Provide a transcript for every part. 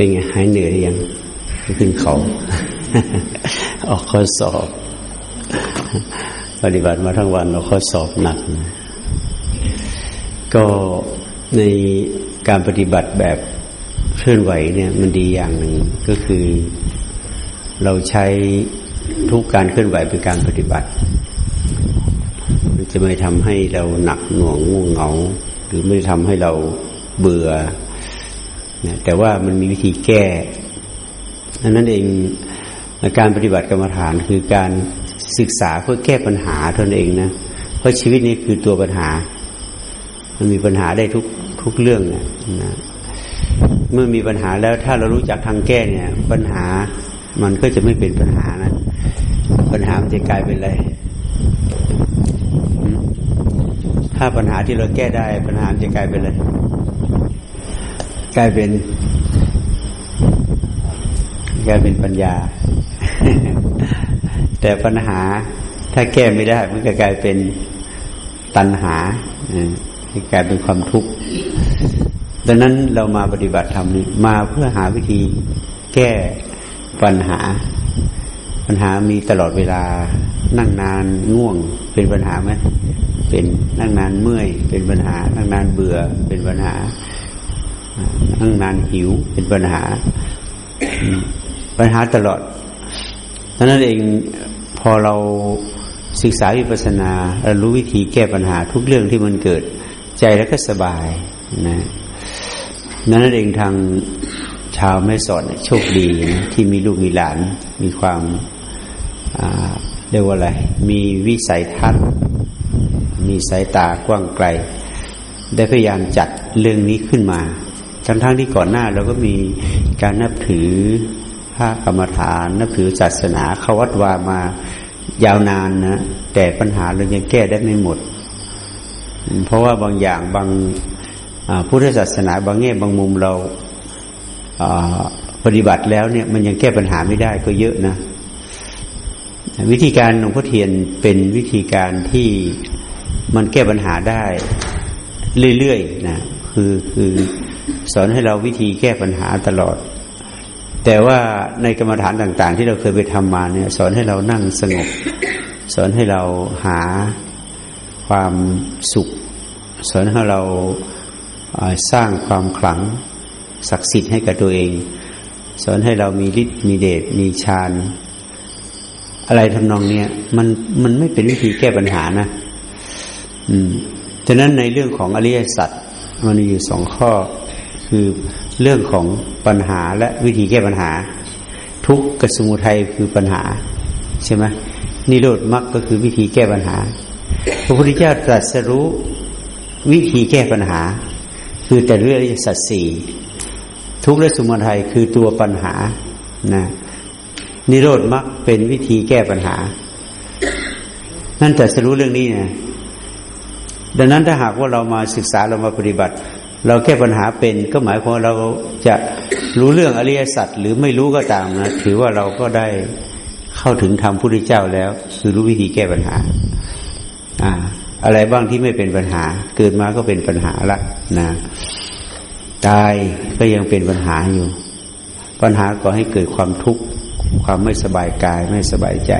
เป็นไงหายเหนื่อยยังขึ้นเขา ออกข้อสอบ ปฏิบัติมาทั้งวันเราข้อสอบหนัก ก็ในการปฏิบัติแบบเคลื่อนไหวเนี่ยมันดีอย่างหนึ่งก็คือ เราใช้ทุกการเคลื่อนไหวเป็นการปฏิบัติ มันจะไม่ทำให้เราหนักหน่วงง่วงเหงา หรือไม่ทำให้เราเบื่อ นะแต่ว่ามันมีวิธีแก้ดังนั้นเองการปฏิบัติกรรมฐานคือการศึกษาเพื่อแก้ปัญหาตนเองนะเพราะชีวิตนี้คือตัวปัญหา มันมีปัญหาได้ทุกทุกเรื่องนะนะเมื่อมีปัญหาแล้วถ้าเรารู้จักทางแก้เนี่ย ปัญหามันก็จะไม่เป็นปัญหานะปัญหามันจะกลายเป็นอะไร ถ้าปัญหาที่เราแก้ได้ปัญหาจะกลายเป็นอะไร กลายเป็นกลายเป็นปัญญา แต่ปัญหาถ้าแก้ไม่ได้ มันก็กลายเป็นตัณหาจะกลายเป็นความทุกข์ดังนั้นเรามาปฏิบัติธรรมนี้มาเพื่อหาวิธีแก้ปัญหา ปัญหามีตลอดเวลา นั่งนานง่วงเป็นปัญหาไหมเป็นนั่งนานเมื่อย เป็นปัญหา นั่งนานเบื่อเป็นปัญหา นั่งนานหิวเป็นปัญหา ปัญหาตลอดดังนั้นเองพอเราศึกษาวิปัสสนาเรารู้วิธีแก้ปัญหาทุกเรื่องที่มันเกิดใจแล้วก็สบายนะนั้นเองทางชาวแม่สอดโชคดีนะที่มีลูกมีหลาน มีความเรียกว่าอะไร มีวิสัยทัศน์ มีสายตากว้างไกล ได้พยายามจัดเรื่องนี้ขึ้นมา ทั้งๆทที่ก่อนหน้าเราก็มีการนับถือพระกรรมฐาน นับถือศาสนาเขาวัดวามายาวนานนะแต่ปัญหาเรายังแก้ได้ไม่หมด เพราะว่าบางอย่างบางพุทธศาสนาบางแง่บางมุมเราปฏิบัติแล้วเนี่ยมันยังแก้ปัญหาไม่ได้ก็เยอะนะ วิธีการหลวงพ่อเทียนเป็นวิธีการที่มันแก้ปัญหาได้เรื่อยๆนะคือคือ สอนให้เราวิธีแก้ปัญหาตลอด แต่ว่าในกรรมฐานต่าง ๆ ที่เราเคยไปทำมาเนี่ย สอนให้เรานั่งสงบ สอนให้เราหาความสุข สอนให้เราสร้างความขลังศักดิ์สิทธิ์ให้กับตัวเอง สอนให้เรามีฤทธิ์มีเดชมีฌานอะไรทำนองเนี้ยมันมันไม่เป็นวิธีแก้ปัญหานะ อืมฉะนั้นในเรื่องของอริยสัจมันมีอยู่สองข้อ คือเรื่องของปัญหาและวิธีแก้ปัญหา ทุกกสมุทัยคือปัญหาใช่ไหมนิโรธมรรคก็คือวิธีแก้ปัญหา พระพุทธเจ้าตรัสรู้วิธีแก้ปัญหา คือแต่เรื่องยสัจสี่ทุกและสมุทัยคือตัวปัญหานะนิโรธมักเป็นวิธีแก้ปัญหา นั่นแต่จะรู้เรื่องนี้นะดังนั้นถ้าหากว่าเรามาศึกษาเรามาปฏิบัติ เราแก้ปัญหาเป็นก็หมายความว่าเราจะรู้เรื่องอริยสัจหรือไม่รู้ก็ตามนะถือว่าเราก็ได้เข้าถึงธรรมพุทธเจ้าแล้ว คือรู้วิธีแก้ปัญหา อ่า อะไรบ้างที่ไม่เป็นปัญหา เกิดมาก็เป็นปัญหาละนะกายก็ยังเป็นปัญหาอยู่ ปัญหาก็ให้เกิดความทุกข์ความไม่สบายกายไม่สบายใจ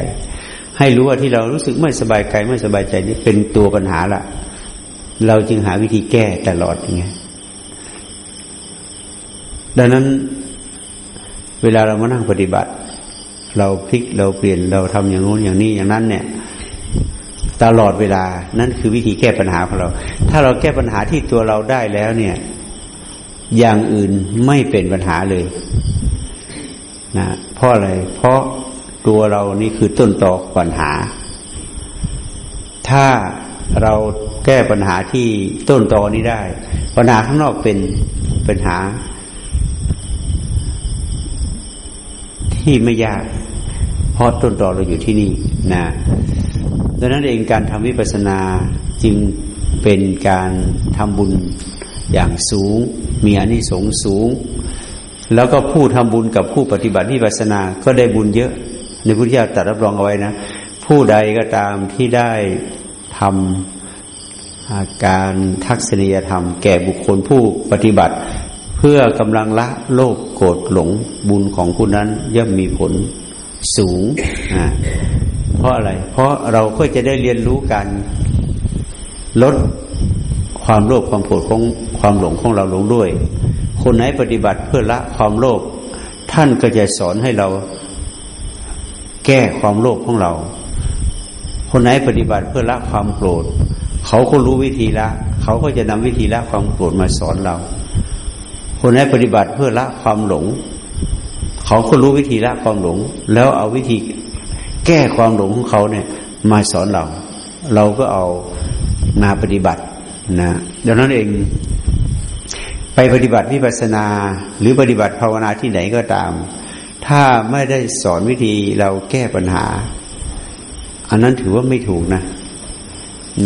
ให้รู้ว่าที่เรารู้สึกไม่สบายกายไม่สบายใจนี่เป็นตัวปัญหาละเราจึงหาวิธีแก้ตลอดอย่างเงี้ย ดังนั้นเวลาเรามานั่งปฏิบัติ เราพลิกเราเปลี่ยนเราทำอย่างนู้นอย่างนี้อย่างนั้น เนี่ย ตลอดเวลา นั่นคือวิธีแก้ปัญหาของเรา ถ้าเราแก้ปัญหาที่ตัวเราได้แล้วเนี่ย อย่างอื่นไม่เป็นปัญหาเลยนะเพราะอะไร เพราะตัวเรานี่คือต้นตอปัญหา ถ้าเราแก้ปัญหาที่ต้นตอนี้ได้ ปัญหาข้างนอกเป็นปัญหา ที่ไม่ยาก เพราะต้นตอเราอยู่ที่นี่นะดังนั้นเองการทำวิปัสสนาจึงเป็นการทำบุญอย่างสูง มีอานิสงส์สูง แล้วก็ผู้ทำบุญกับผู้ปฏิบัติวิปัสสนาก็ได้บุญเยอะ ในพุทธเจ้าตรัสรับรองเอาไว้นะ ผู้ใดก็ตามที่ได้ทำการทักษณียธรรม แก่บุคคลผู้ปฏิบัติ เพื่อกำลังละโลภโกรธหลงบุญของผู้นั้นย่อมมีผลสูงอ่าเพราะอะไร เพราะเราก็จะได้เรียนรู้การลดความโลภความโกรธของความหลงของเราลงด้วย คนไหนปฏิบัติเพื่อละความโลภท่านก็จะสอนให้เราแก้ความโลภของเรา คนไหนปฏิบัติเพื่อละความโกรธ เขาก็รู้วิธีละ เขาก็จะนำวิธีละความโกรธมาสอนเรา คนไหนปฏิบัติเพื่อละความหลง เขาก็รู้วิธีละความหลง แล้วเอาวิธีแก้ความหลงของเขาเนี่ย มาสอนเรา เราก็เอามาปฏิบัตินะดังนั้นเอง ไปปฏิบัติวิปัสนา หรือปฏิบัติภาวนาที่ไหนก็ตาม ถ้าไม่ได้สอนวิธีเราแก้ปัญหา อันนั้นถือว่าไม่ถูกนะ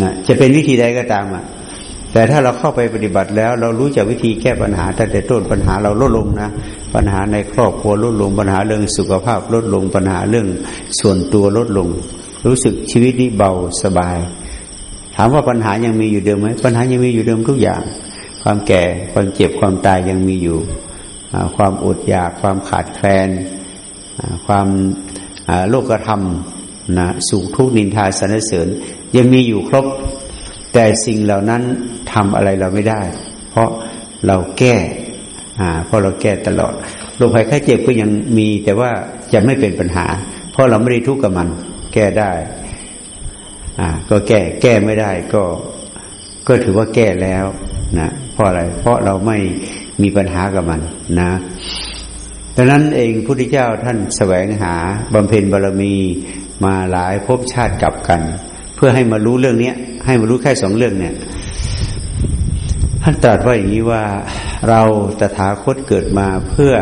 นะจะเป็นวิธีใดก็ตามอะ แต่ถ้าเราเข้าไปปฏิบัติแล้ว เรารู้จักวิธีแก้ปัญหาตั้งแต่ต้นปัญหาเราลดลงนะปัญหาในครอบครัวลดลง ปัญหาเรื่องสุขภาพลดลง ปัญหาเรื่องส่วนตัวลดลง รู้สึกชีวิตนี้เบาสบาย ถามว่าปัญหายังมีอยู่เดิมไหมปัญหายังมีอยู่เดิมทุกอย่าง ความแก่ความเจ็บความตายยังมีอยู่ ความอดอยากความขาดแคลน ความโลกธรรมนะสุขทุกนินทาสรรเสริญยังมีอยู่ครบ แต่สิ่งเหล่านั้น ทำอะไรเราไม่ได้ เพราะเราแก้อ่าเพราะเราแก้ตลอดโรคภัยไข้เจ็บก็ยังมีแต่ว่าจะไม่เป็นปัญหา เพราะเราไม่ได้ทุกข์กับมัน แก้ได้อ่าก็แก้แก้ไม่ได้ก็ก็ถือว่าแก้แล้วนะเพราะอะไร เพราะเราไม่มีปัญหากับมันนะดังนั้นเองพุทธเจ้าท่านแสวงหาบำเพ็ญบารมีมาหลายภพชาติกลับกัน เพื่อให้มารู้เรื่องนี้ให้มารู้แค่สองเรื่องเนี่ย ท่านตรัสว่าอย่างนี้ว่าเราตถาคตเกิดมาเพื่อ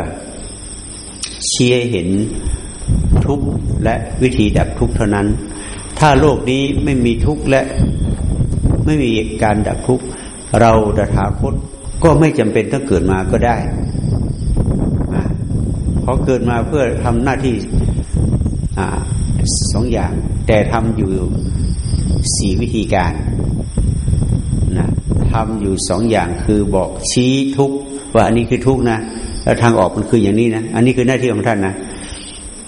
เชี้เห็นทุกข์และวิธีดับทุกข์เท่านั้น ถ้าโลกนี้ไม่มีทุกข์และไม่มีการดับทุกข์เราตถาคตก็ไม่จำเป็นต้องเกิดมาก็ได้เพราะเกิดมาเพื่อทำหน้าที่สองอย่าง แต่ทำอยู่สี่วิธีการ นะทำอยู่สองอย่างคือบอกชี้ทุกว่าอันนี้คือทุกนะแล้วทางออกมันคืออย่างนี้นะอันนี้คือหน้าที่ของท่านนะ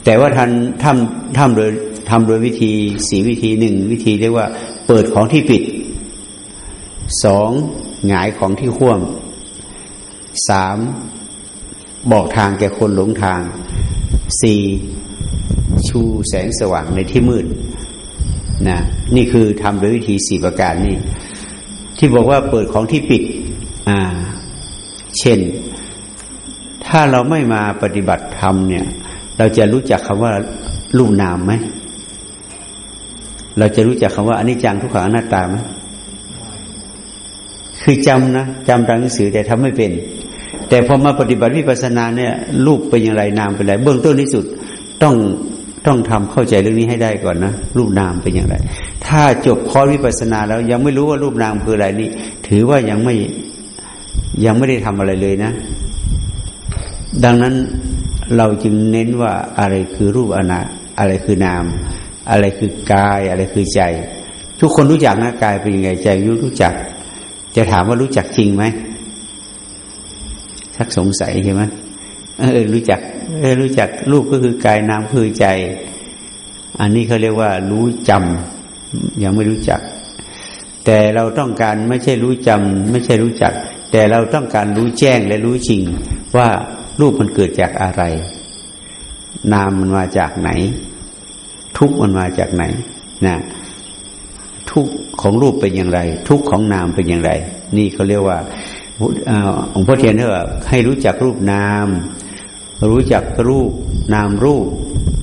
แต่ว่าท่านทำทำโดยทำโดยวิธีสี่วิธีหนึ่งวิธีเรียกว่าเปิดของที่ปิดสองหงายของที่ข่วมสามบอกทางแก่คนหลงทางสี่ชูแสงสว่างในที่มืดนะนี่คือทำโดยวิธีสี่ประการนี่ ที่บอกว่าเปิดของที่ปิด อ่า เช่น ถ้าเราไม่มาปฏิบัติธรรมเนี่ย เราจะรู้จักคำว่ารูปนามไหม เราจะรู้จักคำว่าอนิจจังทุกขังอนัตตาไหมคือจำนะจำตามหนังสือแต่ทำไม่เป็น แต่พอมาปฏิบัติวิปัสสนาเนี่ย รูปเป็นอย่างไรนามเป็นอะไรเบื้องต้นที่สุดต้องต้องทำเข้าใจเรื่องนี้ให้ได้ก่อนนะรูปนามเป็นอย่างไร ถ้าจบคอร์สวิปัสนาแล้ว ยังไม่รู้ว่ารูปนามคืออะไรนี่ ถือว่ายังไม่ยังไม่ได้ทำอะไรเลยนะ ดังนั้นเราจึงเน้นว่าอะไรคือรูปอนาอะไรคือนาม อะไรคือกาย อะไรคือใจ ทุกคนรู้จักนะกายเป็นยังไงใจรู้จัก จะถามว่ารู้จักจริงไหมชักสงสัยใช่ไหมเออ รู้จัก เออ รู้จักรูปก็คือกายนามคือใจ อันนี้เขาเรียกว่า รู้จำ ยังไม่รู้จัก แต่เราต้องการไม่ใช่รู้จำไม่ใช่รู้จัก แต่เราต้องการรู้แจ้งและรู้จริง ว่ารูปมันเกิดจากอะไร นามมันมาจากไหน ทุกมันมาจากไหนนะทุกของรูปเป็นอย่างไร ทุกของนามเป็นอย่างไร นี่เขาเรียกว่าองค์พ่อเทียนเขาให้รู้จักรูปนาม รู้จักรูปนามรูป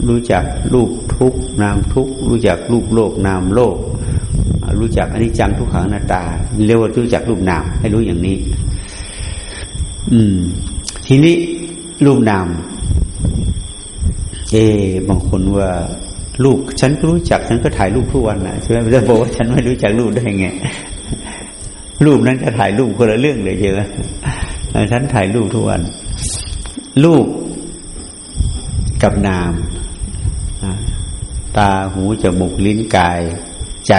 รู้จักรูปทุกนามทุกรู้จักรูปโลกนามโลก รู้จักอนิจจังทุกขังนาตาเรียกว่ารู้จักรูปนาม ให้รู้อย่างนี้ อืม ทีนี้รูปนาม เอบางคนว่าลูกฉันก็รู้จักฉันก็ถ่ายรูปทุกวันนะใช่ไหมจะบอกว่าฉันไม่รู้จักรูปได้ไงรูปนั้นก็ถ่ายรูปคนละเรื่องเลยเยอะฉันถ่ายรูปทุกวันรูป กับนาม ตาหูจมูกลิ้นกายใจ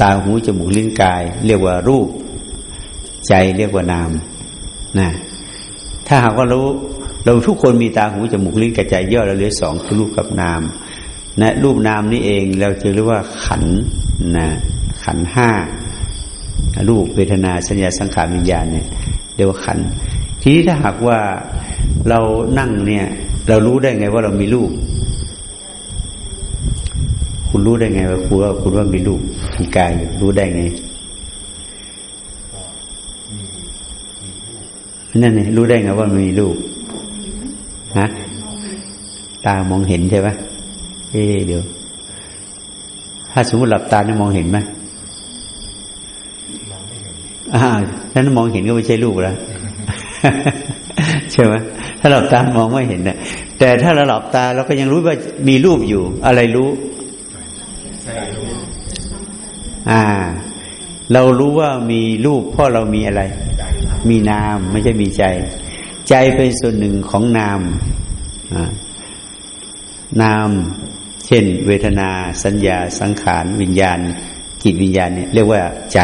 ตาหูจมูกลิ้นกาย เรียกว่ารูป ใจเรียกว่านามนะถ้าหากว่ารู้เราทุกคนมีตาหูจมูกลิ้นกระจย่อแล้วเหลือสองคือรูปกับนามนะรูปนามนี่เองเราจะเรียกว่าขันนะขันห้ารูปเวทนาสัญญาสังขารวิญญาณเนี่ยเรียกว่าขันทีนี้ถ้าหากว่า เรานั่งเนี่ย เรารู้ได้ไงว่าเรามีรูปคุณรู้ได้ไงว่าคุณว่าคุณว่ามีรูปมีกายรู้ได้ไงนั่นไงรู้ได้ไงว่ามันมีรูปฮะตามองเห็นใช่ไหมเอ๊เดี๋ยว ถ้าสมมติหลับตาเนี่ยมองเห็นไหมอ่าถ้ามองเห็นก็ไม่ใช่รูปแล้ว ใช่ไหมถ้าหลับตามองไม่เห็นนะแต่ถ้าเราหลับตาเราก็ยังรู้ว่ามีรูปอยู่ อะไรรู้ อ่า เรารู้ว่ามีรูปเพราะเรามีอะไร มีนามไม่ใช่มีใจ ใจเป็นส่วนหนึ่งของนามนาม เช่น เวทนา สัญญา สังขาร วิญญาณ จิตวิญญาณเนี่ยเรียกว่าใจ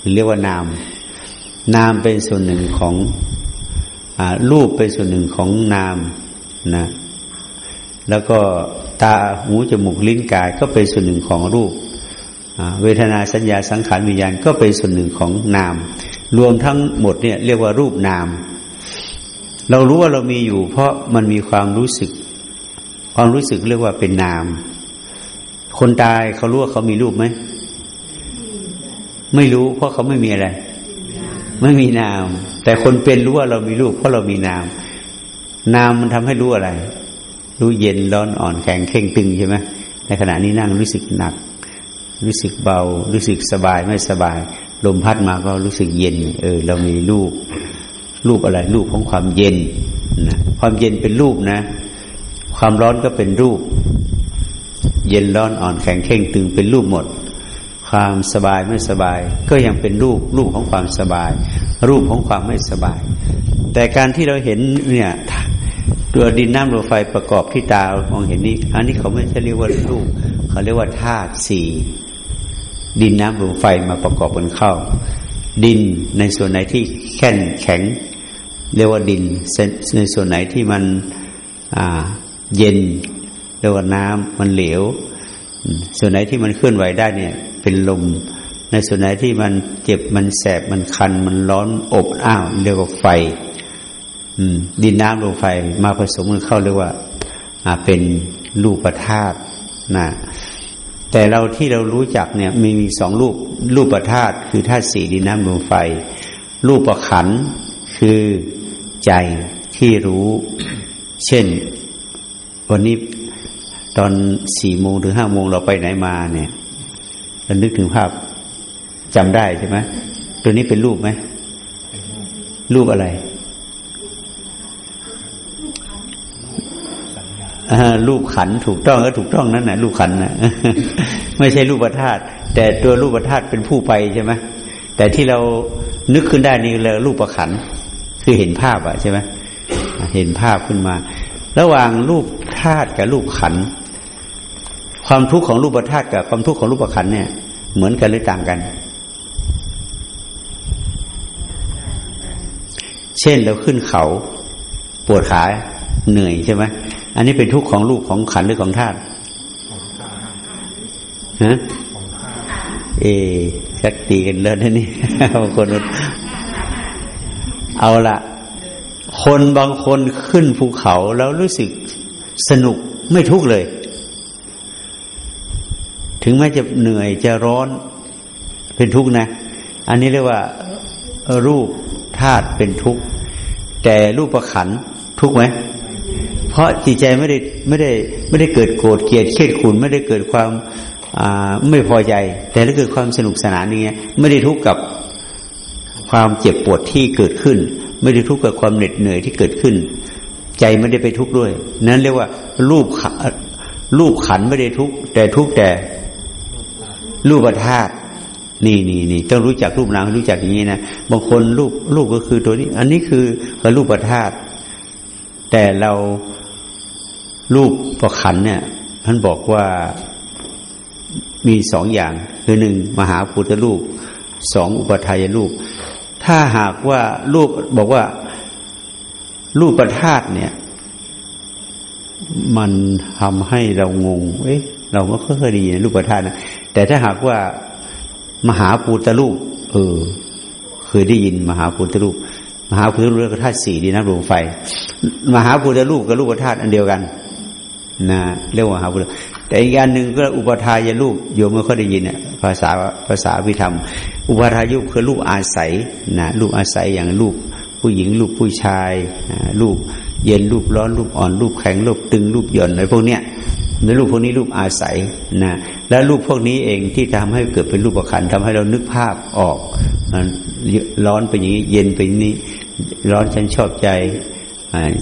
หรือเรียกว่านาม นามเป็นส่วนหนึ่งของอ รูปเป็นส่วนหนึ่งของนามนะ แล้วก็ตาหูจมูกลิ้นกายก็เป็นส่วนหนึ่งของรูปเวทนาสัญญาสังขารวิญญาณก็เป็นส่วนหนึ่งของนาม รวมทั้งหมดเนี่ยเรียกว่ารูปนาม เรารู้ว่าเรามีอยู่ เพราะมันมีความรู้สึก ความรู้สึกเรียกว่าเป็นนาม คนตายเขารู้ว่าเขามีรูปไหม ไม่รู้เพราะเขาไม่มีอะไร ไม่มีนาม แต่คนเป็นรู้ว่าเรามีรูปเพราะเรามีนาม นามมันทำให้รู้อะไร รู้เย็นร้อนอ่อนแข็งเข่งตึงใช่ไหมในขณะนี้นั่งรู้สึกหนัก รู้สึกเบา รู้สึกสบายไม่สบาย ลมพัดมาก็รู้สึกเย็น เออ เรามีรูป รูปอะไร รูปของความเย็นนะความเย็นเป็นรูปนะ ความร้อนก็เป็นรูป เย็นร้อนอ่อนแข็งเข่งตึงเป็นรูปหมด ความสบายไม่สบาย ก็ยังเป็นรูปรูปของความสบาย รูปของความไม่สบาย แต่การที่เราเห็นเนี่ยตัวดินน้ำลมไฟประกอบที่ตามองเห็นนี้ อันนี้เขาไม่ใช่เรียกว่ารูป เขาเรียกว่าธาตุสี่ดินน้ำลมไฟมาประกอบกันเข้า ดินในส่วนไหนที่แข็งแข็ง เรียกว่าดินในส่วนไหนที่มันเย็นเรียกว่าน้ำมันเหลวส่วนไหนที่มันเคลื่อนไหวได้เนี่ย เป็นลม ในส่วนไหนที่มันเจ็บมันแสบมันคัน มันร้อนอบอ้าวเรียกว่าไฟดินน้ำลมไฟมาผสมกันเข้าเรียกว่าเป็นรูปธาตุนะแต่เราที่เรารู้จักเนี่ยมีมีสองรูปรูปธาตุคือธาตุสี่ดินน้ำลมไฟ รูปประขันคือใจที่รู้ เช่น วันนี้ตอนสี่โมงถึงห้าโมงเราไปไหนมาเนี่ย รานึกถึงภาพจำได้ใช่ไหมตัวนี้เป็นรูปไหมรูปอะไรรูปขันถูกต้องก็ถูกต้องนั่นแหละรูปขันนะไม่ใช่รูปธาตุแต่ตัวรูปธาตุเป็นผู้ไปใช่ไหมแต่ที่เรานึกขึ้นได้นี่เลยรูปประขันคือเห็นภาพอะใช่ไหมเห็นภาพขึ้นมา ระหว่างรูปธาตุกับรูปขัน ความทุกข์ของรูปธาตุกับความทุกข์ของรูปขันเนี่ย เหมือนกันหรือต่างกัน เช่นเราขึ้นเขาปวดขาเหนื่อยใช่ไหมอันนี้เป็นทุกข์ของรูปของขันหรือของธาตุฮะเอสักตีกันเลยนะนี่บางคนเอาละคนบางคนขึ้นภูเขาแล้วรู้สึกสนุกไม่ทุกข์เลย ถึงแม้จะเหนื่อยจะร้อนเป็นทุกข์นะ อันนี้เรียกว่ารูปธาตุเป็นทุกข์ แต่รูปประขันทุกข์ไหมเพราะจิตใจไม่ได้ไม่ได้ไม่ได้เกิดโกรธเกลียดเครียดขุนไม่ได้เกิดความไม่พอใจ แต่ถ้าเกิดความสนุกสนานอย่างเงี้ยไม่ได้ทุกข์กับความเจ็บปวดที่เกิดขึ้น ไม่ได้ทุกข์กับความเหน็ดเหนื่อยที่เกิดขึ้น ใจไม่ได้ไปทุกข์ด้วย นั้นเรียกว่ารูปรูปขันไม่ได้ทุกข์แต่ทุกข์แต่ รูปธาตุนี่นี่นี่ต้องรู้จักรูปนามรู้จักอย่างนี้นะบางคนรูปรูปก็คือตัวนี้ อันนี้คือคือรูปธาตุแต่เรารูปประขันเนี่ยท่านบอกว่ามีสองอย่าง คือหนึ่งมหาพุทธรูปสองอุปทายรูป ถ้าหากว่ารูปบอกว่ารูปประธาตุเนี่ย มันทำให้เรางง เอ๊ะ เราก็เคยดีนะรูปประธาตุนะ แต่ถ้าหากว่ามหาปูตรูปเออเคยได้ยินมหาพุทธรูป มหาพุทธรูปธาตุสี่ดีนะดวงไฟ มหาพุทธรูปกับรูปธาตุอันเดียวกัน นะเรียกว่ามหาพุทธแต่อีกอันหนึ่งก็อุปทายรูปโยมไม่ค่อยได้ยินเนี่ยภาษาภาษาวิธรรม อุปทายุคือรูปอาศัยนะรูปอาศัยอย่างรูปผู้หญิงรูปผู้ชายรูปเย็นรูปร้อนรูปอ่อนรูปแข็งรูปตึงรูปหย่อนอะไรพวกเนี้ย ในรูปพวกนี้รูปอาศัยนะและรูปพวกนี้เองที่ทำให้เกิดเป็นรูปประคันทำให้เรานึกภาพออกร้อนเป็นอย่างนี้ เย็นเป็นนี้ ร้อนฉันชอบใจ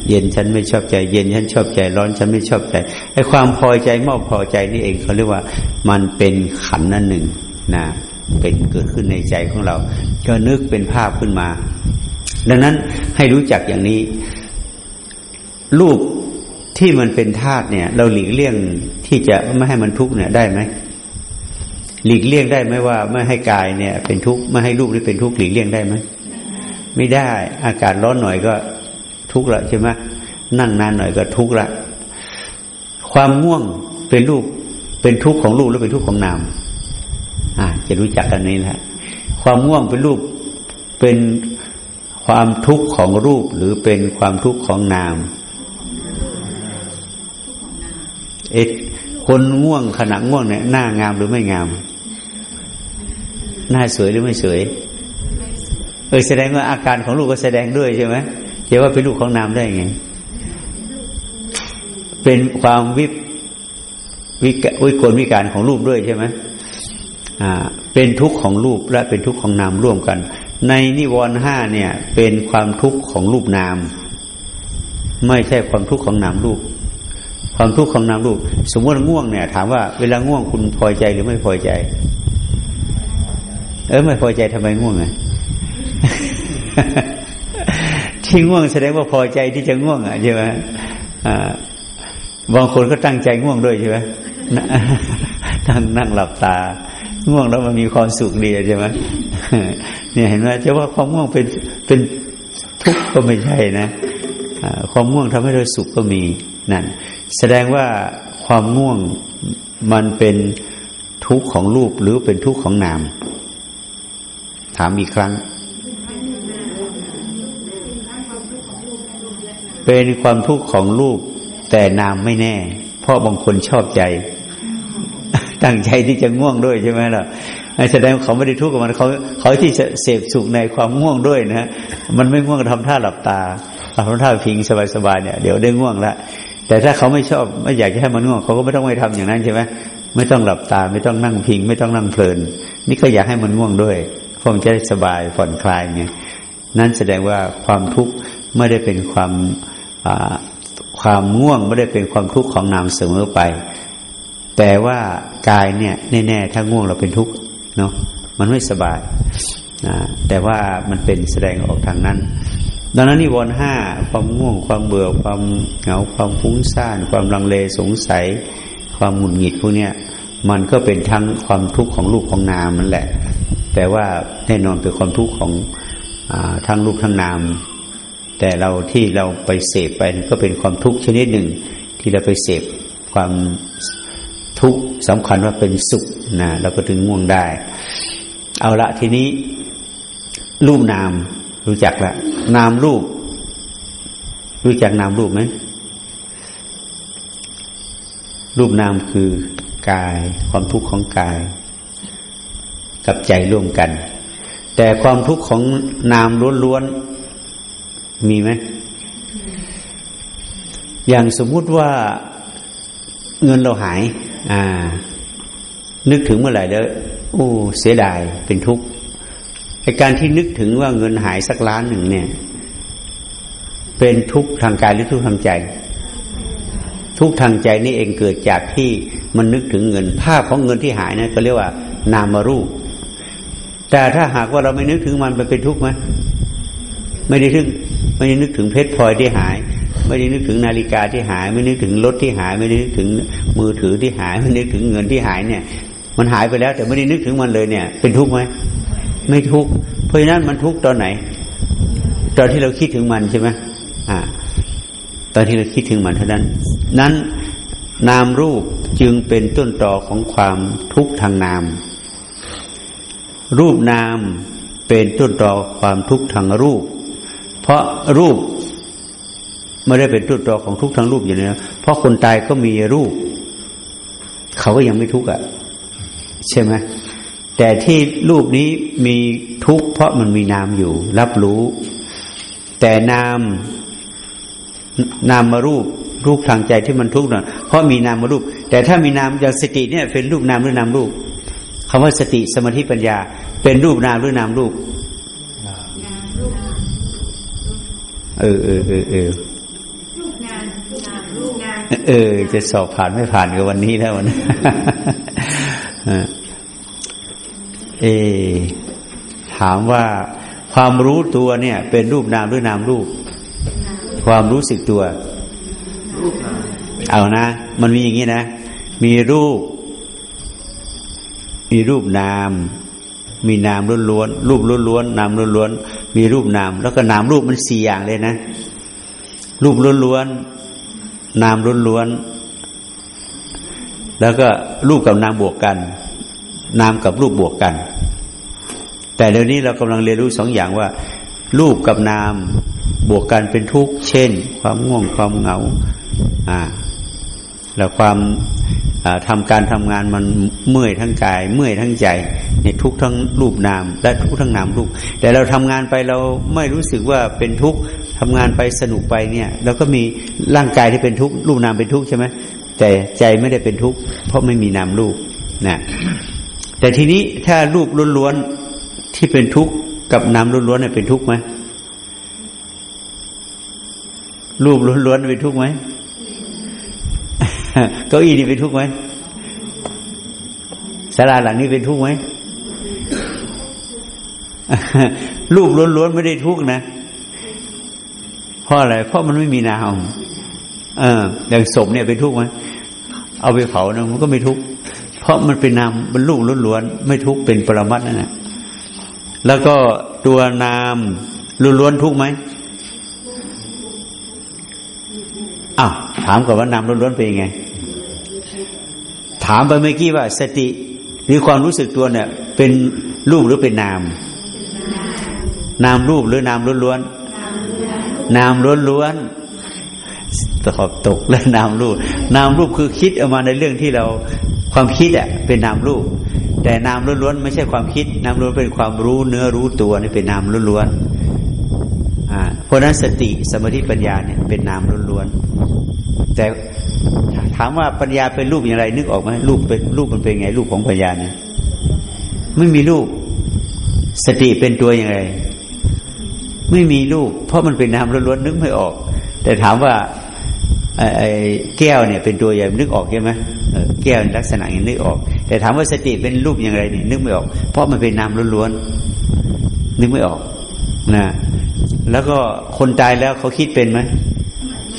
เย็นฉันไม่ชอบใจ เย็นฉันชอบใจ ร้อนฉันไม่ชอบใจไอ้ความพอใจมอบพอใจนี่เองเขาเรียกว่ามันเป็นขันนั่นหนึ่งนะเป็นเกิดขึ้นในใจของเรา ก็นึกเป็นภาพขึ้นมา ดังนั้นให้รู้จักอย่างนี้ รูป ที่มันเป็นธาตุเนี่ย เราหลีกเลี่ยงที่จะไม่ให้มันทุกข์เนี่ยได้ไหมหลีกเลี่ยงได้ไหมว่าไม่ให้กายเนี่ย เป็นทุกข์ไม่ให้รูปนี่เป็นทุกข์หลีกเลี่ยงได้ไหมไม่ได้ อากาศร้อนหน่อยก็ทุกข์ละใช่ไหมนั่งนานหน่อยก็ทุกข์ละ ความง่วงเป็นรูปเป็นทุกข์ของรูปหรือเป็นทุกข์ของนามอ่าจะรู้จักกันนี้แหละความง่วงเป็นรูปเป็นความทุกข์ของรูปหรือเป็นความทุกข์ของนาม เอ็ดคนง่วงขณะง่วงเนี่ยหน้างามหรือไม่งาม หน้าสวยหรือไม่สวย เออแสดงว่าอาการของลูกก็แสดงด้วยใช่ไหมจะว่าเป็นลูกของนามได้ไง เป็นความวิบวิกวิกลวิการของรูปด้วยใช่ไหมอ่า เป็นทุกข์ของรูปและเป็นทุกข์ของนามร่วมกัน ในนิวรณ์ห้าเนี่ย เป็นความทุกข์ของรูปนาม ไม่ใช่ความทุกข์ของนามรูป ความทุกข์ของนามรูป สมมติง่วงเนี่ย ถามว่าเวลาง่วงคุณพอใจหรือไม่พอใจ เออไม่พอใจทำไมง่วงอะที่ง่วงแสดงว่าพอใจที่จะง่วงอะใช่ไหมบางคนก็ตั้งใจง่วงด้วยใช่ไหมนั่งนั่งหลับตา ง่วงแล้วมันมีความสุขดีใช่ไหมเนี่ยเห็นไหมจะว่าความง่วงเป็นเป็นทุกข์ก็ไม่ใช่นะความง่วงทำให้เราสุขก็มีนั่น แสดงว่าความง่วงมันเป็นทุกข์ของรูปหรือเป็นทุกข์ของนาม ถามอีกครั้ง เป็นความทุกข์ของรูปแต่นามไม่แน่ เพราะบางคนชอบใจ ตั้งใจที่จะง่วงด้วยใช่ไหมล่ะแสดงเขาไม่ได้ทุกข์กับมันเขาเขาที่จะเสพสุขในความง่วงด้วยนะมันไม่ง่วงทำท่าหลับตาทำท่าพิงสบายๆเนี่ยเดี๋ยวได้ง่วงละ แต่ถ้าเขาไม่ชอบไม่อยากจะให้มันง่วงเขาก็ไม่ต้องไปทำอย่างนั้นใช่ไหมไม่ต้องหลับตาไม่ต้องนั่งพิง ไม่ต้องนั่งเพลิน นี่ก็อยากให้มันง่วงด้วยเพราะมันจะได้สบายผ่อนคลายไงนั่นแสดงว่าความทุกข์ไม่ได้เป็นความความง่วงไม่ได้เป็นความทุกข์ของนามเสมอไป แต่ว่ากายเนี่ยแน่ๆถ้าง่วงเราเป็นทุกข์เนาะมันไม่สบายแต่ว่ามันเป็นแสดงออกทางนั้น ดังนั้นนิวรณ์ห้าความง่วงความเบื่อความเหงาความฟุ้งซ่าน ความลังเลสงสัย ความหงุดหงิดพวกเนี้ยมันก็เป็นทั้งความทุกข์ของรูปของนามนั่นแหละ แต่ว่าแน่นอนเป็นความทุกข์ของอทั้งรูปทั้งนาม แต่เราที่เราไปเสพไปก็เป็นความทุกข์ชนิดหนึ่ง ที่เราไปเสพความทุกข์สำคัญว่าเป็นสุขนะเราก็ถึงง่วงได้ เอาละทีนี้รูปนามรู้จักละ นามรูป รู้จักนามรูปไหมรูปนามคือกายความทุกข์ของกาย กับใจร่วมกัน แต่ความทุกข์ของนามล้วนๆมีไหมอย่างสมมุติว่าเงินเราหาย อ่า นึกถึงเมื่อไหร่แล้วโอ้เสียดายเป็นทุกข์ ไอการที่นึกถึงว่าเงินหายสักล้านหนึ่งเนี่ย เป็นทุกข์ทางกายหรือทุกข์ทางใจ ทุกข์ทางใจนี่เองเกิดจากที่มันนึกถึงเงินภาพของเงินที่หายนะก็เรียกว่านามารูป แต่ถ้าหากว่าเราไม่นึกถึงมันมันเป็นทุกข์ไหมไม่ได้ถึงไม่ได้นึกถึงเพชรพลอยที่หาย ไม่ได้นึกถึงนาฬิกาที่หาย ไม่นึกถึงรถที่หาย ไม่ได้นึกถึงมือถือที่หาย ไม่นึกถึงเงินที่หายเนี่ย มันหายไปแล้ว แต่ไม่ได้นึกถึงมันเลยเนี่ย เป็นทุกข์ไหม ไม่ทุกข์เพราะฉะนั้นมันทุกข์ตอนไหน ตอนที่เราคิดถึงมันใช่ไหมอ่า ตอนที่เราคิดถึงมันเท่านั้น นั้นนามรูปจึงเป็นต้นตอของความทุกข์ทางนาม รูปนามเป็นต้นตอความทุกข์ทางรูป เพราะรูปไม่ได้เป็นต้นตอของทุกข์ทางรูปอยู่แล้วเพราะคนตายก็มีรูป เขาก็ยังไม่ทุกข์อะ ใช่ไหม แต่ที่รูปนี้มีทุกข์เพราะมันมีนามอยู่ รับรู้ แต่นามนามมารูปรูปทางใจที่มันทุกข์น่ะเพราะมีนามมารูป แต่ถ้ามีนามอย่างสติเนี่ยเป็นรูปนามหรือนามรูปคำว่าสติสมาธิปัญญา เป็นรูปนามหรือนามรูปเออเออเออเออเออ จะสอบผ่านไม่ผ่านกับวันนี้แล้วนะ เอ ถามว่าความรู้ตัวเนี่ย เป็นรูปนามหรือนามรูป ความรู้สึกตัว เอานะ มันมีอย่างนี้นะ มีรูป มีรูปนาม มีนามล้วนๆรูปล้วนๆนามล้วนๆมีรูปนาม แล้วก็นามรูปมันสี่อย่างเลยนะ รูปล้วนๆนามล้วนๆแล้วก็รูปกับนามบวกกัน นามกับรูปบวกกัน แต่เดี๋ยวนี้เรากำลังเรียนรู้สองอย่างว่า รูปกับนามบวกกันเป็นทุกข์เช่น ความง่วงความเหงา อ่า แล้วความทำการทำงานมันเมื่อยทั้งกาย เมื่อยทั้งใจในทุกทั้งรูปนาม และทุกทั้งนามรูป แต่เราทำงานไปเราไม่รู้สึกว่าเป็นทุกข์ทำงานไปสนุกไปเนี่ยเราก็มีร่างกายที่เป็นทุกข์รูปนามเป็นทุกข์ใช่ไหมแต่ใจไม่ได้เป็นทุกข์เพราะไม่มีนามรูปนะ แต่ทีนี้ถ้ารูปล้วนๆที่เป็นทุกข์กับนามล้วนๆเนี่ยเป็นทุกข์ไหมรูปล้วนๆเป็นทุกข์ไหมเก้าอี้นี่เป็นทุกข์ไหมศาลาหลังนี้เป็นทุกข์ไหมรูปล้วนๆไม่ได้ทุกข์นะเพราะอะไรเพราะมันไม่มีนามเอออย่างศพเนี่ยเป็นทุกข์ไหมเอาไปเผานะมันก็ไม่ทุกข์ เพราะมันเป็นนามมันลูกล้วนๆไม่ทุกเป็นปรมัตนั่นแหละแล้วก็ตัวนามล้วนๆทุกไหมอ้าวถามก่อนว่านามล้วนๆเป็นยังไง ถามไปเมื่อกี้ว่า สติหรือความรู้สึกตัวเนี่ย เป็นรูปหรือเป็นนาม นามรูปหรือนามล้วนๆนามล้วนๆตอบตกแล้วนามรูปนามรูปคือคิดออกมาในเรื่องที่เรา ความคิดอะเป็นนามรูป แต่นามล้วนๆไม่ใช่ความคิด นามล้วนเป็นความรู้เนื้อรู้ตัวนี่เป็นนามล้วนๆเพราะนั้นสติสมาธิปัญญาเนี่ยเป็นนามล้วนๆแต่ถามว่าปัญญาเป็นรูปอย่างไร นึกออกไหมรูปเป็นรูปมันเป็นไงรูปของปัญญาเนี่ยไม่มีรูป สติเป็นตัวอย่างไร ไม่มีรูป เพราะมันเป็นนามล้วนๆนึกไม่ออก แต่ถามว่าไอ้แก้วเนี่ยเป็นตัวอย่างนึกออกใช่ไหม แก้วลักษณะอย่างนึกออก แต่ถามว่าสติเป็นรูปอย่างไรนี่นึกไม่ออก เพราะมันเป็นนามล้วนๆนึกไม่ออกนะแล้วก็คนตายแล้วเขาคิดเป็นไหม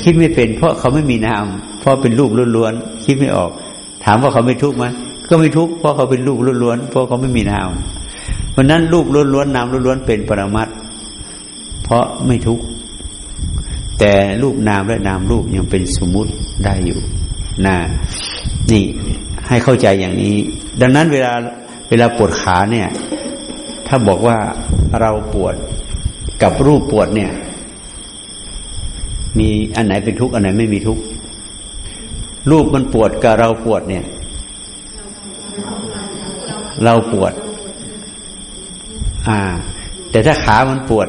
คิดไม่เป็น เพราะเขาไม่มีนาม เพราะเป็นรูปล้วนๆคิดไม่ออก ถามว่าเขาไม่ทุกข์ไหมก็ไม่ทุกข์เพราะเขาเป็นรูปล้วนๆเพราะเขาไม่มีนามเพราะนั้นรูปล้วนๆนามล้วนๆเป็นปรมัตเพราะไม่ทุกข์แต่รูปนามและนามรูปยังเป็นสมมุติได้อยู่นะ นี่ให้เข้าใจอย่างนี้ ดังนั้นเวลาเวลาปวดขาเนี่ย ถ้าบอกว่าเราปวดกับรูปปวดเนี่ย มีอันไหนเป็นทุกข์อันไหนไม่มีทุกข์รูปมันปวดกับเราปวดเนี่ย เราปวด อ่า แต่ถ้าขามันปวด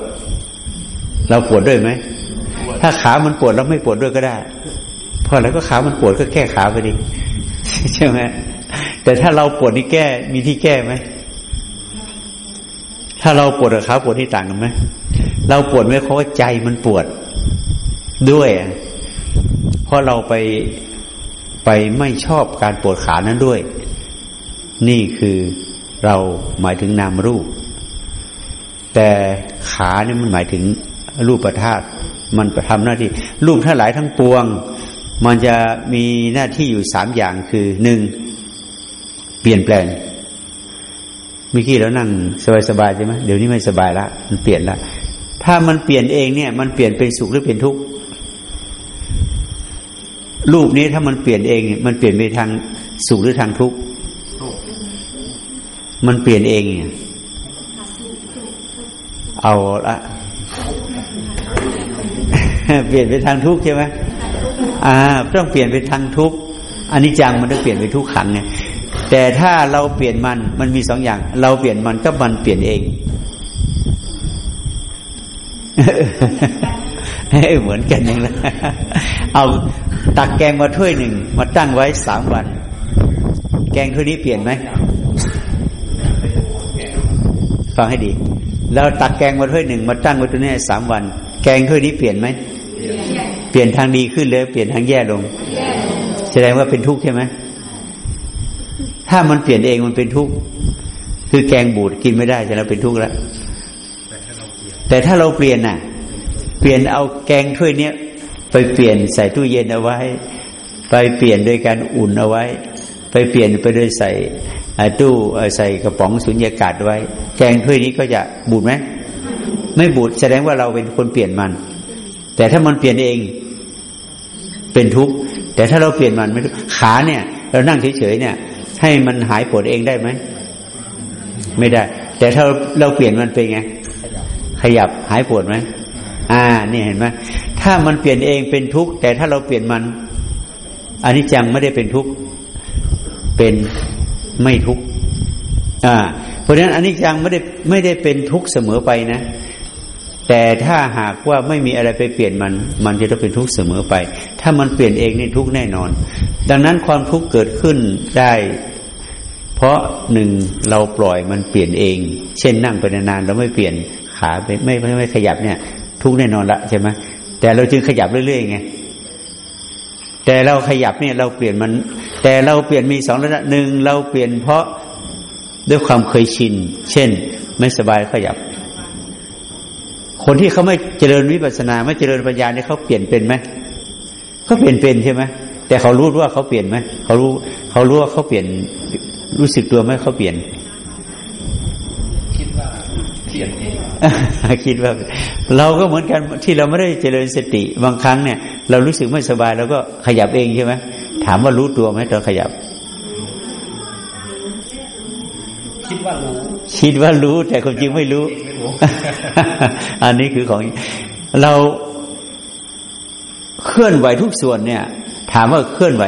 เราปวดด้วยไหมถ้าขามันปวดเราไม่ปวดด้วยก็ได้เพราะอะไรก็ขามันปวดก็แก้ขาไปดิ ใช่ไหมแต่ถ้าเราปวดนี่แก้มีที่แก้ไหมถ้าเราปวดกับขาปวดที่ต่างกันไหมเราปวดไหมเพราะว่าใจมันปวดด้วยเพราะเราไปไปไม่ชอบการปวดขานั้นด้วย นี่คือเราหมายถึงนามรูป แต่ขาเนี่ยมันหมายถึงรูปประธาตุมันก็ทำหน้าที่ รูปทั้งหลายทั้งปวง มันจะมีหน้าที่อยู่สามอย่างคือหนึ่งเปลี่ยนแปลงเมื่อกี้เรานั่งสบายๆใช่ไหมเดี๋ยวนี้ไม่สบายละมันเปลี่ยนละถ้ามันเปลี่ยนเองเนี่ย มันเปลี่ยนเป็นสุขหรือเป็นทุกข์รูปนี้ถ้ามันเปลี่ยนเอง มันเปลี่ยนไปทางสุขหรือทางทุกข์มันเปลี่ยนเองเอาละเปลี่ยนไปทางทุกข์ใช่ไหม อ่าต้องเปลี่ยนไปทางทุกข์อันนี้จังมันต้องเปลี่ยนไปทุกขังไงแต่ถ้าเราเปลี่ยนมันมันมีสองอย่าง เราเปลี่ยนมันก็มันเปลี่ยนเองเหมือนกันอย่างนั้นเอาตักแกงมาถ้วยหนึ่งมาตั้งไว้สามวัน แกงถ้วยนี้เปลี่ยนไหมฟังให้ดีเราตักแกงมาถ้วยหนึ่งมาตั้งไว้ตัวนี้สามวัน แกงถ้วยนี้เปลี่ยนไหม ลี่ยนทางดีขึ้นเลยเปลี่ยนทางแย่ลง แสดงว่าเป็นทุกข์ใช่ไหมถ้ามันเปลี่ยนเองมันเป็นทุกข์คือแกงบูดกินไม่ได้จะเราเป็นทุกข์แล้วแต่ถ้าเราเปลี่ยนน่ะ เปลี่ยนเอาแกงถ้วยเนี้ยไปเปลี่ยนใส่ตู้เย็นเอาไว้ ไปเปลี่ยนโดยการอุ่นเอาไว้ ไปเปลี่ยนไปโดยใส่ตู้ใส่กระป๋องสุญญากาศไว้ แกงถ้วยนี้ก็จะบูดไหมไม่บูดแสดงว่าเราเป็นคนเปลี่ยนมัน แต่ถ้ามันเปลี่ยนเอง เป็นทุกข์ แต่ถ้าเราเปลี่ยนมันไม่ทุกขาเนี่ย เรานั่งเฉยๆเนี่ย ให้มันหายปวดเองได้ไหมไม่ได้ แต่ถ้าเราเปลี่ยนมันเป็นไง ขยับหายปวดไหมอ่า นี่เห็นไหมถ้ามันเปลี่ยนเองเป็นทุกข์ แต่ถ้าเราเปลี่ยนมันอันนี้จังไม่ได้เป็นทุกข์เป็นไม่ทุกข์อ่า เพราะฉะนั้นอันนี้จังไม่ได้ไม่ได้เป็นทุกข์เสมอไปนะ แต่ถ้าหากว่าไม่มีอะไรไปเปลี่ยนมัน มันจะต้องเป็นทุกข์เสมอไป ถ้ามันเปลี่ยนเองนี่ทุกข์แน่นอน ดังนั้นความทุกข์เกิดขึ้นได้ เพราะหนึ่งเราปล่อยมันเปลี่ยนเอง เช่นนั่งไปนานๆเราไม่เปลี่ยนขาไปไม่ไม่ไม่ขยับเนี่ย ทุกข์แน่นอนละใช่ไหมแต่เราจึงขยับเรื่อยๆไงแต่เราขยับเนี่ยเราเปลี่ยนมัน แต่เราเปลี่ยนมีสองระดับหนึ่งเราเปลี่ยนเพราะด้วยความเคยชิน เช่น ไม่สบายขยับ คนที่เขาไม่เจริญวิปัสนา ไม่เจริญปัญญาเนี่ยเขาเปลี่ยนเป็นไหมเขาเปลี่ยนเป็นใช่ไหมแต่เขารู้ว่าเขาเปลี่ยนไหมเขารู้เขารู้ว่าเขาเปลี่ยนรู้สึกตัวไหมเขาเปลี่ยนลี่ยนเองคิดว่า เราก็เหมือนกันที่เราไม่ได้เจริญสติบางครั้งเนี่ย เรารู้สึกไม่สบายเราก็ขยับเองใช่ไหมถามว่ารู้ตัวไหมตอนขยับ คิดว่ารู้ คิดว่ารู้แต่ความจริงไม่รู้ อันนี้คือของเราเคลื่อนไหวทุกส่วนเนี่ย ถามว่าเคลื่อนไหว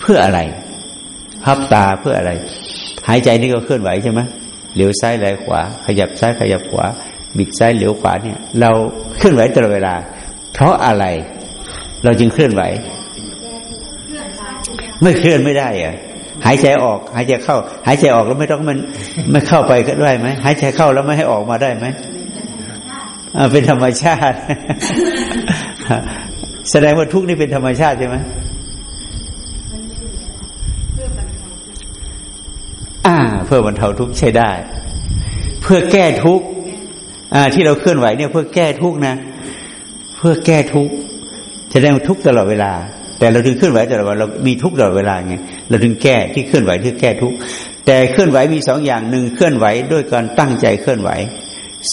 เพื่ออะไรพับตาเพื่ออะไร หายใจนี่ก็เคลื่อนไหวใช่ไหมเหลียวซ้ายไหลขวา ขยับซ้ายขยับขวาบิดซ้ายเหลียวขวาเนี่ย เราเคลื่อนไหวตลอดเวลา เพราะอะไร เราจึงเคลื่อนไหว ไม่เคลื่อนไม่ได้อะ หายใจออกหายใจเข้า หายใจออกแล้วไม่ต้องมันไม่เข้าไปก็ได้ไหมหายใจเข้าแล้วไม่ให้ออกมาได้ไหมเป็นธรรมชาติ แสดงว่าทุกนี่เป็นธรรมชาติใช่ไหมอ่า เพื่อบรรเทาทุกข์ใช้ได้ เพื่อแก้ทุกข์อ่า ที่เราเคลื่อนไหวเนี่ย เพื่อแก้ทุกข์นะ เพื่อแก้ทุกข์แสดงทุกข์ตลอดเวลา แต่เราถึงเคลื่อนไหวตลอดเวลาเรามีทุกข์ตลอดเวลาไงเราถึงแก้ที่เคลื่อนไหวที่แก้ทุกข์แต่เคลื่อนไหวมีสองอย่างหนึ่งเคลื่อนไหวด้วยการตั้งใจเคลื่อนไหว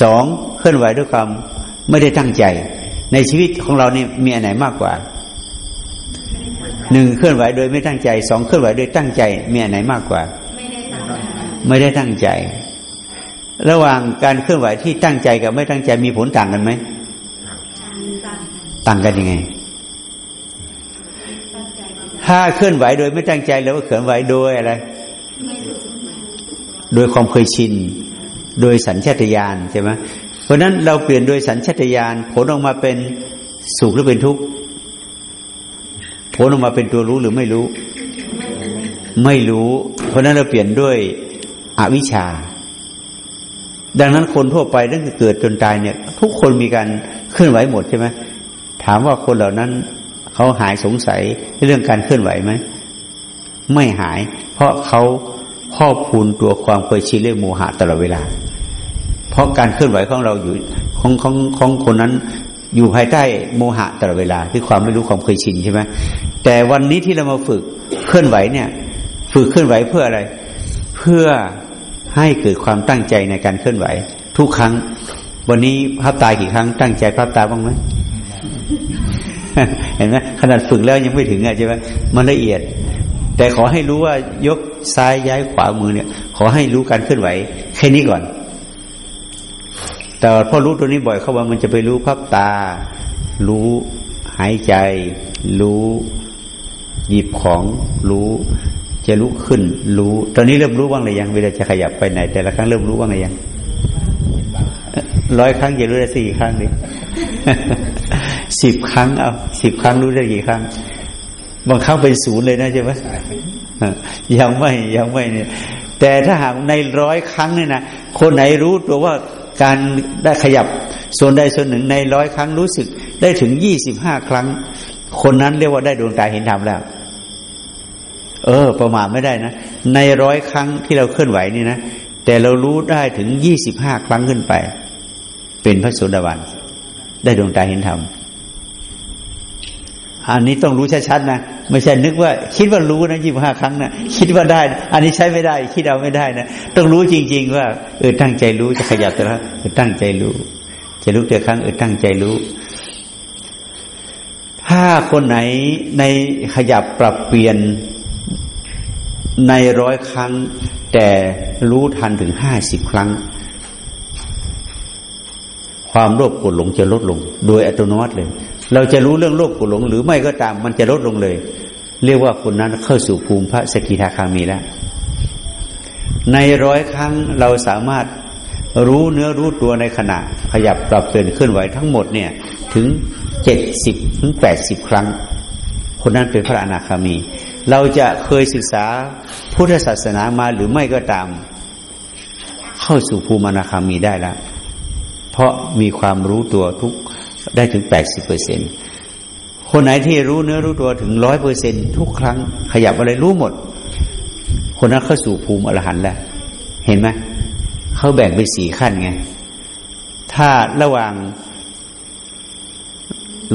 สองเคลื่อนไหวด้วยความไม่ได้ตั้งใจ ในชีวิตของเราเนี่ยมีอันไหนมากกว่าหนึ่งเคลื่อนไหวโดยไม่ตั้งใจสองเคลื่อนไหวโดยตั้งใจมีอันไหนมากกว่า ไม่ได้ตั้งใจ ระหว่างการเคลื่อนไหวที่ตั้งใจกับไม่ตั้งใจมีผลต่างกันไหมต่างกันยังไง ถ้าเคลื่อนไหวโดยไม่ตั้งใจแล้วเคลื่อนไหวโดยอะไร โดยความเคยชิน โดยสัญชาตญาณใช่ไหมเพราะนั้นเราเปลี่ยนโดยสัญชาตญาณผลออกมาเป็นสุขหรือเป็นทุกข์ผลออกมาเป็นตัวรู้หรือไม่รู้ ไม่รู้ เพราะนั้นเราเปลี่ยนด้วยอวิชชา ดังนั้นคนทั่วไปตั้งแต่เกิดจนตายเนี่ย ทุกคนมีการเคลื่อนไหวหมดใช่ไหมถามว่าคนเหล่านั้น เขาหายสงสัยเรื่องการเคลื่อนไหวไหมไม่หาย เพราะเขาครอบพูนตัวความเคยชินเรื่องโมหะตลอดเวลา เพราะการเคลื่อนไหวของเราอยู่ของของของคนนั้นอยู่ภายใต้โมหะตลอดเวลาที่ความไม่รู้ความเคยชินใช่ไหมแต่วันนี้ที่เรามาฝึกเคลื่อนไหวเนี่ย ฝึกเคลื่อนไหวเพื่ออะไร เพื่อให้เกิดความตั้งใจในการเคลื่อนไหว ทุกครั้ง วันนี้พับตากี่ครั้งตั้งใจพับตาบ้างไหม เห็นไหมขนาดฝึกแล้วยังไม่ถึงอะใช่ไหมมันละเอียด แต่ขอให้รู้ว่ายกซ้ายย้ายขวามือเนี่ย ขอให้รู้การเคลื่อนไหว แค่นี้ก่อน แต่พอรู้ตัวนี้บ่อยเข้าว่ามันจะไปรู้พับตา รู้หายใจ รู้หยิบของรู้จะลุกขึ้น รู้ ตอนนี้เริ่มรู้บ้างหรือยังเวลาจะขยับไปไหน แต่ละครั้งเริ่มรู้บ้างหรือยังร้อยครั้งจะรู้ได้สี่ครั้งดิ สิบครั้งเอาสิบครั้งรู้ได้กี่ครั้งบางครั้งเป็นศูนย์เลยนะใช่ไหมยังไม่ยังไม่เนี่ย แต่ถ้าหากในร้อยครั้งเนี่ยนะคนไหนรู้ตัวว่าการได้ขยับส่วนใดส่วนหนึ่งในร้อยครั้งรู้สึกได้ถึงยี่สิบห้าครั้ง คนนั้นเรียกว่าได้ดวงตาเห็นธรรมแล้ว เออ ประมาทไม่ได้นะ ในร้อยครั้งที่เราเคลื่อนไหวนี่นะแต่เรารู้ได้ถึงยี่สิบห้าครั้งขึ้นไป เป็นพระโสดาบันได้ดวงตาเห็นธรรม อันนี้ต้องรู้ชัดๆนะไม่ใช่นึกว่า คิดว่ารู้นะยี่บห้าครั้งนะคิดว่าได้ อันนี้ใช้ไม่ได้ คิดเอาไม่ได้นะต้องรู้จริง ๆ ว่าเออตั้งใจรู้จะขยับแต่ละเออตั้งใจรู้ จะรู้แต่ครั้งเออตั้งใจรู้ ถ้าคนไหนในขยับปรับเปลี่ยนในร้อยครั้ง แต่รู้ทันถึงห้าสิบครั้ง ความโลภกรธหลงจะลดลง โดยอัตโนมัติเลย เราจะรู้เรื่องโลภโกรธหลง หรือไม่ก็ตามมันจะลดลงเลย เรียกว่าคนนั้นเข้าสู่ภูมิพระสกิทาคามีแล้วในร้อยครั้งเราสามารถรู้เนื้อรู้ตัวในขณะ ขยับปรับเปลี่ยนเคลื่อนไหวทั้งหมดเนี่ย ถึงเจ็ดสิบถึงแปดสิบครั้ง คนนั้นเป็นพระอนาคามี เราจะเคยศึกษาพุทธศาสนามาหรือไม่ก็ตาม เข้าสู่ภูมิอนาคามีได้แล้วเพราะมีความรู้ตัวทุก ได้ถึงแปดสิบเปอร์เซ็นคนไหนที่รู้เนื้อรู้ตัวถึงร้อยเปอร์เซ็นทุกครั้ง ขยับอะไรรู้หมด คนนั้นเข้าสู่ภูมิอรหันต์แล้วเห็นไหมเขาแบ่งเป็นสี่ขั้นไง ถ้าระหว่าง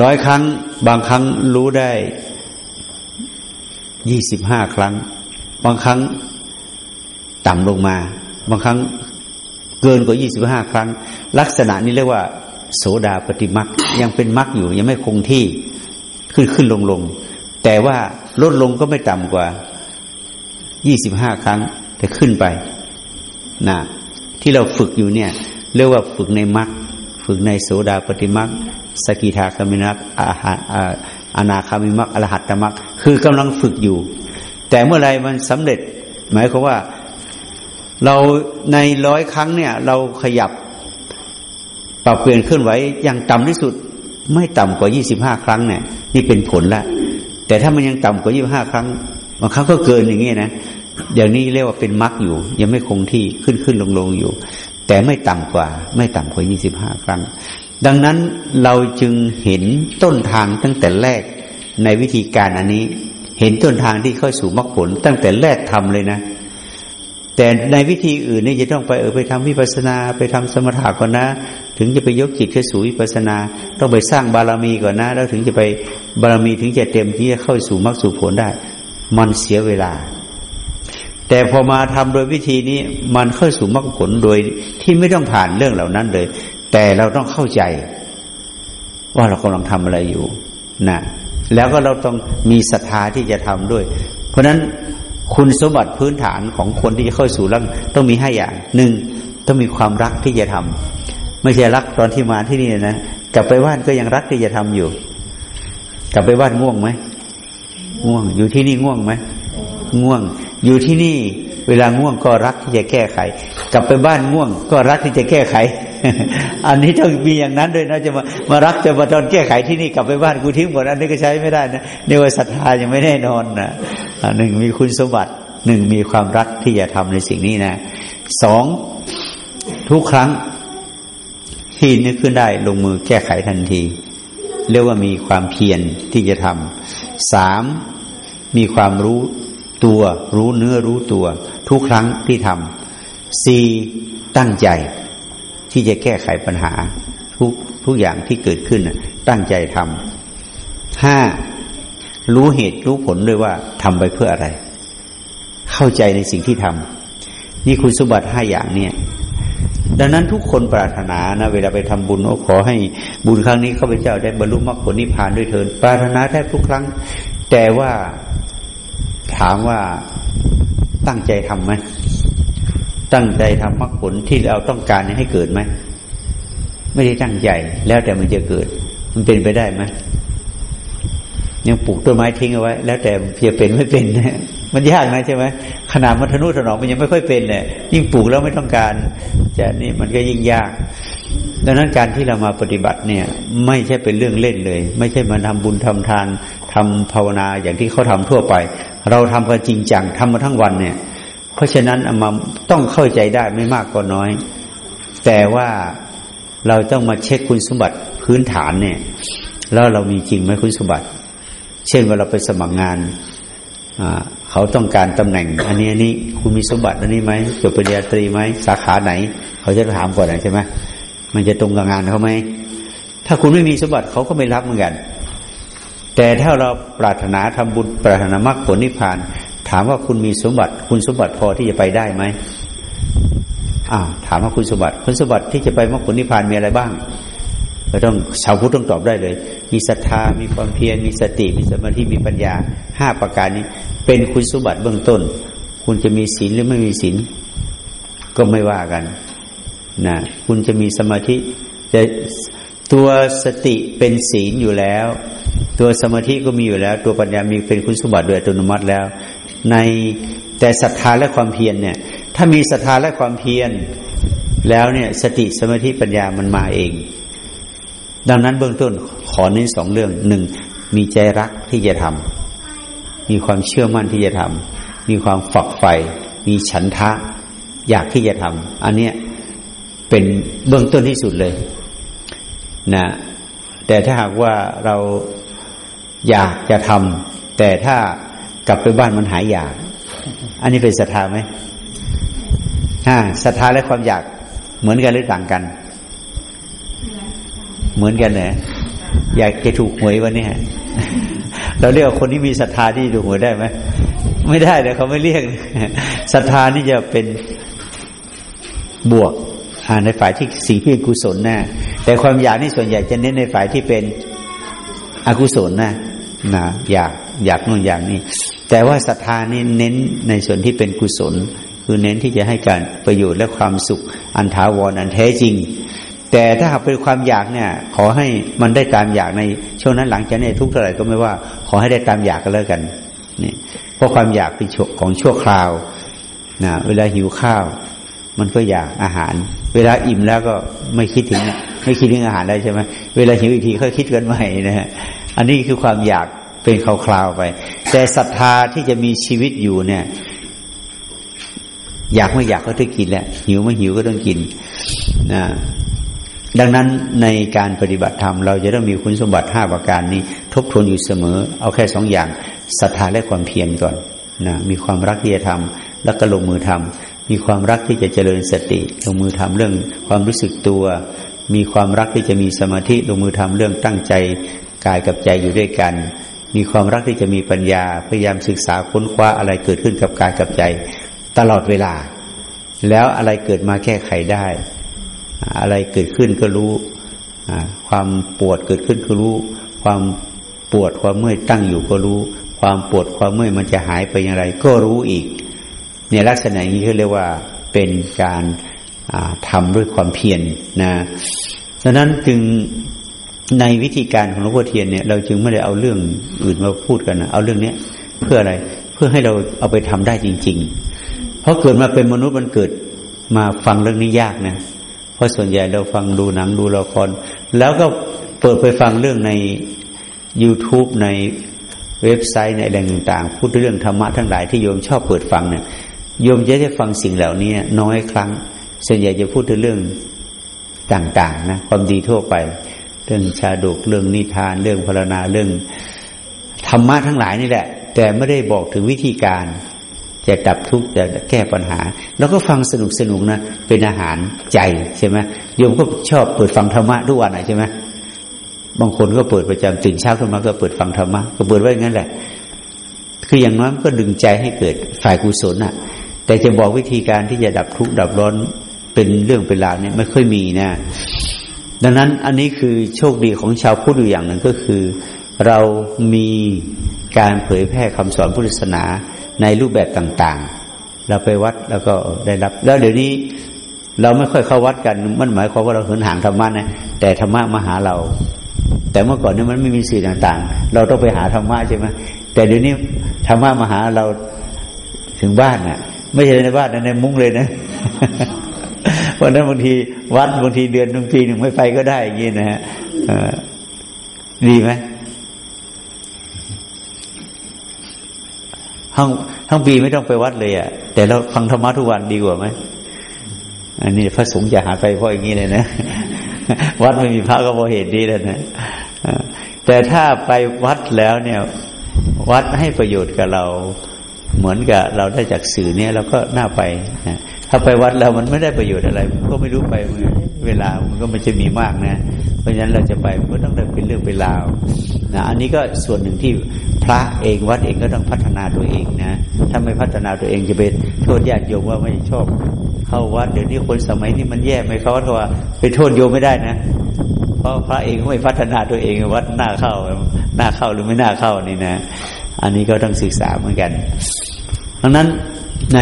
ร้อยครั้ง บางครั้งรู้ได้ยี่สิบห้าครั้ง บางครั้งต่ำลงมา บางครั้งเกินกว่ายี่สิบห้าครั้ง ลักษณะนี้เรียกว่า โสดาปฏิมักยังเป็นมักอยู่ ยังไม่คงที่ขึ้นขึ้นลงลงแต่ว่าลดลงก็ไม่ต่ำกว่ายี่สิบห้าครั้งแต่ขึ้นไปนะที่เราฝึกอยู่เนี่ย เรียกว่าฝึกในมักฝึกในโสดาปฏิมักสกิทาคามินักอาหาอานาคามิมักอรหัตตมักคือกำลังฝึกอยู่ แต่เมื่อไรมันสำเร็จ หมายความว่า เราในร้อยครั้งเนี่ย เราขยับ ปรับเปลี่ยนเคลื่อนไหวอย่างต่ำที่สุด ไม่ต่ำกว่ายี่สิบห้าครั้งเนี่ยนี่เป็นผลละ แต่ถ้ามันยังต่ำกว่ายี่บห้าครั้งบางครั้งก็เกินอย่างนี้นะอย่างนี้เรียกว่าเป็นมรรคอยู่ ยังไม่คงที่ขึ้นขึ้นลงลงอยู่ แต่ไม่ต่ำกว่า ไม่ต่ำกว่ายี่สิบห้าครั้ง ดังนั้นเราจึงเห็นต้นทางตั้งแต่แรกในวิธีการอันนี้ เห็นต้นทางที่เข้าสู่มรรคผลตั้งแต่แรกทำเลยนะ แต่ในวิธีอื่นนี่จะต้องไปเออไปทำวิปัสนา ไปทำสมถะก่อนนะ ถึงจะไปยกจิตเข้าสู่วิปัสนา ต้องไปสร้างบารมีก่อนนะ แล้วถึงจะไปบารมีถึงจะเต็มที่จะเข้าสู่มรรคสู่ผลได้ มันเสียเวลา แต่พอมาทำโดยวิธีนี้มันเข้าสู่มรรคผลโดยที่ไม่ต้องผ่านเรื่องเหล่านั้นเลย แต่เราต้องเข้าใจ ว่าเรากำลังทำอะไรอยู่นะแล้วก็เราต้องมีศรัทธาที่จะทำด้วย เพราะฉะนั้น คุณสมบัติพื้นฐานของคนที่จะเข้าสู่รักต้องมีห้าอย่างหนึ่งต้องมีความรักที่จะทำไม่ใช่รักตอนที่มาที่นี่นะกลับไปบ้านก็ยังรักที่จะทำอยู่ กลับไปบ้านง่วงไหมง่วง อยู่ที่นี่ง่วงไหมง่วง อยู่ที่นี่ เวลาง่วงก็รักที่จะแก้ไข กลับไปบ้านง่วง ก็รักที่จะแก้ไข อันนี้ต้องมีอย่างนั้นด้วยนะจะมามารักจะมาตอนแก้ไขที่นี่กลับไปบ้านกูทิ้งหมดอันนี้ก็ใช้ไม่ได้นะในว่าศรัทธายังไม่แน่นอนนะ หนึ่งมีคุณสมบัติหนึ่งมีความรักที่จะทำในสิ่งนี้นะสองทุกครั้งที่นึกขึ้นได้ลงมือแก้ไขทันที เรียกว่ามีความเพียรที่จะทำสามมีความรู้ตัว รู้เนื้อรู้ตัว ทุกครั้งที่ทำสี่ตั้งใจที่จะแก้ไขปัญหา ทุกทุกอย่างที่เกิดขึ้นตั้งใจทำห้า รู้เหตุรู้ผลด้วยว่าทำไปเพื่ออะไร เข้าใจในสิ่งที่ทนี่คุณสมบัติห้าอย่างเนี่ย ดังนั้นทุกคนปรารถนานะ เวลาไปทำบุญโอ้ขอให้บุญครั้งนี้ข้าพเจ้าได้บรรลุมรรคผลนิพพานด้วยเถิดปรารถนาแทบทุกครั้ง แต่ว่าถามว่าตั้งใจทำไหมตั้งใจทำมรรคผลที่เราต้องการให้เกิดไหมไม่ได้ตั้งใจแล้วแต่มันจะเกิด มันเป็นไปได้ไหม ยังปลูกต้นไม้ทิ้งเอาไว้ แล้วแต่เพียเป็นไม่เป็นนะมันยากนะใช่ไหมขนาดมันทนุถนอมมันยังไม่ค่อยเป็นเนี่ยยิ่งปลูกแล้วไม่ต้องการจะนี่มันก็ยิ่งยาก ดังนั้นการที่เรามาปฏิบัติเนี่ย ไม่ใช่เป็นเรื่องเล่นเลย ไม่ใช่มาทำบุญทำทานทำภาวนาอย่างที่เขาทำทั่วไป เราทำกันจริงจังทำมาทั้งวันเนี่ย เพราะฉะนั้นอามาต้องเข้าใจได้ไม่มากก็น้อย แต่ว่าเราต้องมาเช็คคุณสมบัติพื้นฐานเนี่ย แล้วเรามีจริงไหมคุณสมบัติ เช่นเว่าเราไปสมัครงานเขาต้องการตำแหน่ง อันนี้อันนี้คุณมีสมบัติอันนี้ไหมจบปริญญาตรีไหมสาขาไหน เขาจะถามก่อนใช่ไหมมันจะตรงกับงานเขาไหมถ้าคุณไม่มีสมบัติเขาก็ไม่รับเหมือนกัน แต่ถ้าเราปรารถนาทำบุญปรารถนามรรคผลนิพพาน ถามว่าคุณมีสมบัติ คุณสมบัติพอที่จะไปได้ไหมอ้าวถามว่าคุณสมบัติ คุณสมบัติที่จะไปมรรคผลนิพพานมีอะไรบ้าง เราต้องชาวพุทธต้องตอบได้เลย มีศรัทธา มีความเพียร มีสติ มีสมาธิ มีปัญญาห้าประการนี้ เป็นคุณสมบัติเบื้องต้น คุณจะมีศีลหรือไม่มีศีลก็ไม่ว่ากันนะคุณจะมีสมาธิจะตัวสติเป็นศีลอยู่แล้ว ตัวสมาธิก็มีอยู่แล้ว ตัวปัญญามีเป็นคุณสมบัติโดยอัตโนมัติแล้ว ในแต่ศรัทธาและความเพียรเนี่ย ถ้ามีศรัทธาและความเพียรแล้วเนี่ย สติสมาธิปัญญามันมาเอง ดังนั้นเบื้องต้นขอเน้นสองเรื่องหนึ่งมีใจรักที่จะทำมีความเชื่อมั่นที่จะทำมีความฝักใฝ่มีฉันทะ อยากที่จะทำอันเนี้ยเป็นเบื้องต้นที่สุดเลยนะแต่ถ้าหากว่าเราอยากจะทำแต่ถ้ากลับไปบ้านมันหายอยาก อันนี้เป็นศรัทธาไหมอ่าศรัทธาและความอยากเหมือนกันหรือต่างกัน เหมือนกันนี่ยอยากจะถูกหวยวันนี้เราเรียกคนที่มีศรัทธาที่ถูกหวยได้ไหมไม่ได้เลยเขาไม่เรียกศรัทธานี่จะเป็นบวกในฝ่ายที่สิ่งที่เป็นกุศลนะแต่ความอยากนี่ส่วนใหญ่จะเน้นในฝ่ายที่เป็นอกุศลนะนะอยากอยากนู่นอยางนี้แต่ว่าศรัทธานี่เน้นในส่วนที่เป็นกุศล คือเน้นที่จะให้การประโยชน์และความสุขอันถาวรอันแท้จริง แต่ถ้าหากเป็นความอยากเนี่ย ขอให้มันได้ตามอยากในช่วงนั้นหลังจากนี้ทุกเท่าไหร่ก็ไม่ว่า ขอให้ได้ตามอยากกันแล้วกันนี่เพราะความอยากเป็นของชั่วคราวนะเวลาหิวข้าว มันก็อยากอาหาร เวลาอิ่มแล้วก็ไม่คิดถึงไม่คิดถึงอาหารแล้วใช่ไหมเวลาหิวอีกทีค่อยคิดกันใหม่นะฮะอันนี้คือความอยากเป็นคราวๆไป แต่ศรัทธาที่จะมีชีวิตอยู่เนี่ย อยากไม่อยากก็ต้องกินแหละหิวไม่หิวก็ต้องกินนะ ดังนั้นในการปฏิบัติธรรมเราจะต้องมีคุณสมบัติห้าประการนี้ ทบทวนอยู่เสมอ เอาแค่สองอย่างศรัทธาและความเพียรก่อนนะมีความรักที่จะทำแล้วก็ลงมือทำมีความรักที่จะเจริญสติ ลงมือทำเรื่องความรู้สึกตัว มีความรักที่จะมีสมาธิลงมือทำเรื่องตั้งใจกายกับใจอยู่ด้วยกัน มีความรักที่จะมีปัญญาพยายามศึกษาค้นคว้าอะไรเกิดขึ้นกับกายกับใจ ตลอดเวลา แล้วอะไรเกิดมาแก้ไขได้ อะไรเกิดขึ้นก็รู้ความปวดเกิดขึ้นก็รู้ ความปวดความเมื่อยตั้งอยู่ก็รู้ ความปวดความเมื่อยมันจะหายไปอย่างไร ก็รู้อีกเนี่ยลักษณะนี้เขาเรียกว่าเป็นการทำด้วยความเพียรนะดังนั้นจึงในวิธีการของหลวงพ่อเทียนเนี่ยเราจึงไม่ได้เอาเรื่องอื่นมาพูดกันนะเอาเรื่องเนี้ยเพื่ออะไรเพื่อให้เราเอาไปทำได้จริง ๆ เพราะเกิดมาเป็นมนุษย์มันเกิดมาฟังเรื่องนี้ยากนะ ราะส่วนใหญ่เราฟังดูหนังดูละคร แล้วก็เปิดไปฟังเรื่องใน YouTube ในเว็บไซต์ในแหล่งต่างๆ พูดเรื่องธรรมะทั้งหลายที่โยมชอบเปิดฟังเนี่ยโยมจะได้ฟังสิ่งเหล่านี้น้อยครั้ง ส่วนใหญ่จะพูดถึงเรื่องต่างๆนะความดีทั่วไป เรื่องชาดกเรื่องนิทาน เรื่องพรณนาเรื่องธรรมะทั้งหลายนี่แหละ แต่ไม่ได้บอกถึงวิธีการ จะดับทุกข์จะแก้ปัญหา แล้วก็ฟังสนุกสนุกนะ เป็นอาหารใจใช่ไหมโยมก็ชอบเปิดฟังธรรมะทุกวันใช่ไหมบางคนก็เปิดประจำตื่นเช้าขึ้นมาก็เปิดฟังธรรมะก็เปิดไว้งั้นแหละ คืออย่างน้อยก็ดึงใจให้เกิดฝ่ายกุศลน่ะ แต่จะบอกวิธีการที่จะดับทุกข์ดับร้อนเป็นเรื่องเป็นราวเนี่ยไม่ค่อยมีนะ ดังนั้นอันนี้คือโชคดีของชาวพุทธอยู่อย่างหนึ่งก็คือ เรามีการเผยแพร่คำสอนพุทธศาสนา ในรูปแบบต่างๆ เราไปวัดแล้วก็ได้รับ แล้วเดี๋ยวนี้เราไม่ค่อยเข้าวัดกัน มันหมายความว่าเราเหินห่างธรรมะนะแต่ธรรมะมาหาเรา แต่เมื่อก่อนนี้มันไม่มีสื่อต่างๆ เราต้องไปหาธรรมะใช่ไหมแต่เดี๋ยวนี้ธรรมะมาหาเราถึงบ้านน่ะ ไม่ใช่ในบ้านในมุ้งเลยนะเพราะนั้นบางทีวัดบางทีเดือนบางปีหนึ่งไม่ไปก็ได้อย่างนี้นะฮะดีไหม ห้องห้งปีไม่ต้องไปวัดเลยอะ่ะ แต่เราฟังธรรมะทุกวันดีกว่าไหมอันนี้พระสงฆ์จะหาไปเพราะอย่างนี้เลยนะ วัดไม่มีพระก็เพราะเหตุนี้แล้วนะแต่ถ้าไปวัดแล้วเนี่ย วัดให้ประโยชน์กับเรา เหมือนกับเราได้จากสื่อเนี่ยเราก็น่าไปนะถ้าไปวัดแล้วมันไม่ได้ประโยชน์อะไร ก็ไม่รู้ไปเวลามันก็ไม่จะมีมากนะ เพราะฉะนั้นเราจะไปมันก็ต้องเป็นเรื่องเป็นราว นะอันนี้ก็ส่วนหนึ่งที่พระเองวัดเองก็ต้องพัฒนาตัวเองนะถ้าไม่พัฒนาตัวเองจะไปโทษญาติโยมว่าไม่ชอบ เข้าวัดเดี๋ยวนี้คนสมัยนี้มันแย่ไหมเขาว่าไปโทษโยมไม่ได้นะเพราะพระเองไม่พัฒนาตัวเองวัดหน้าเข้าหน้าเข้าหรือไม่น่าเข้านี่นะ อันนี้ก็ต้องศึกษาเหมือนกันดังนั้นใน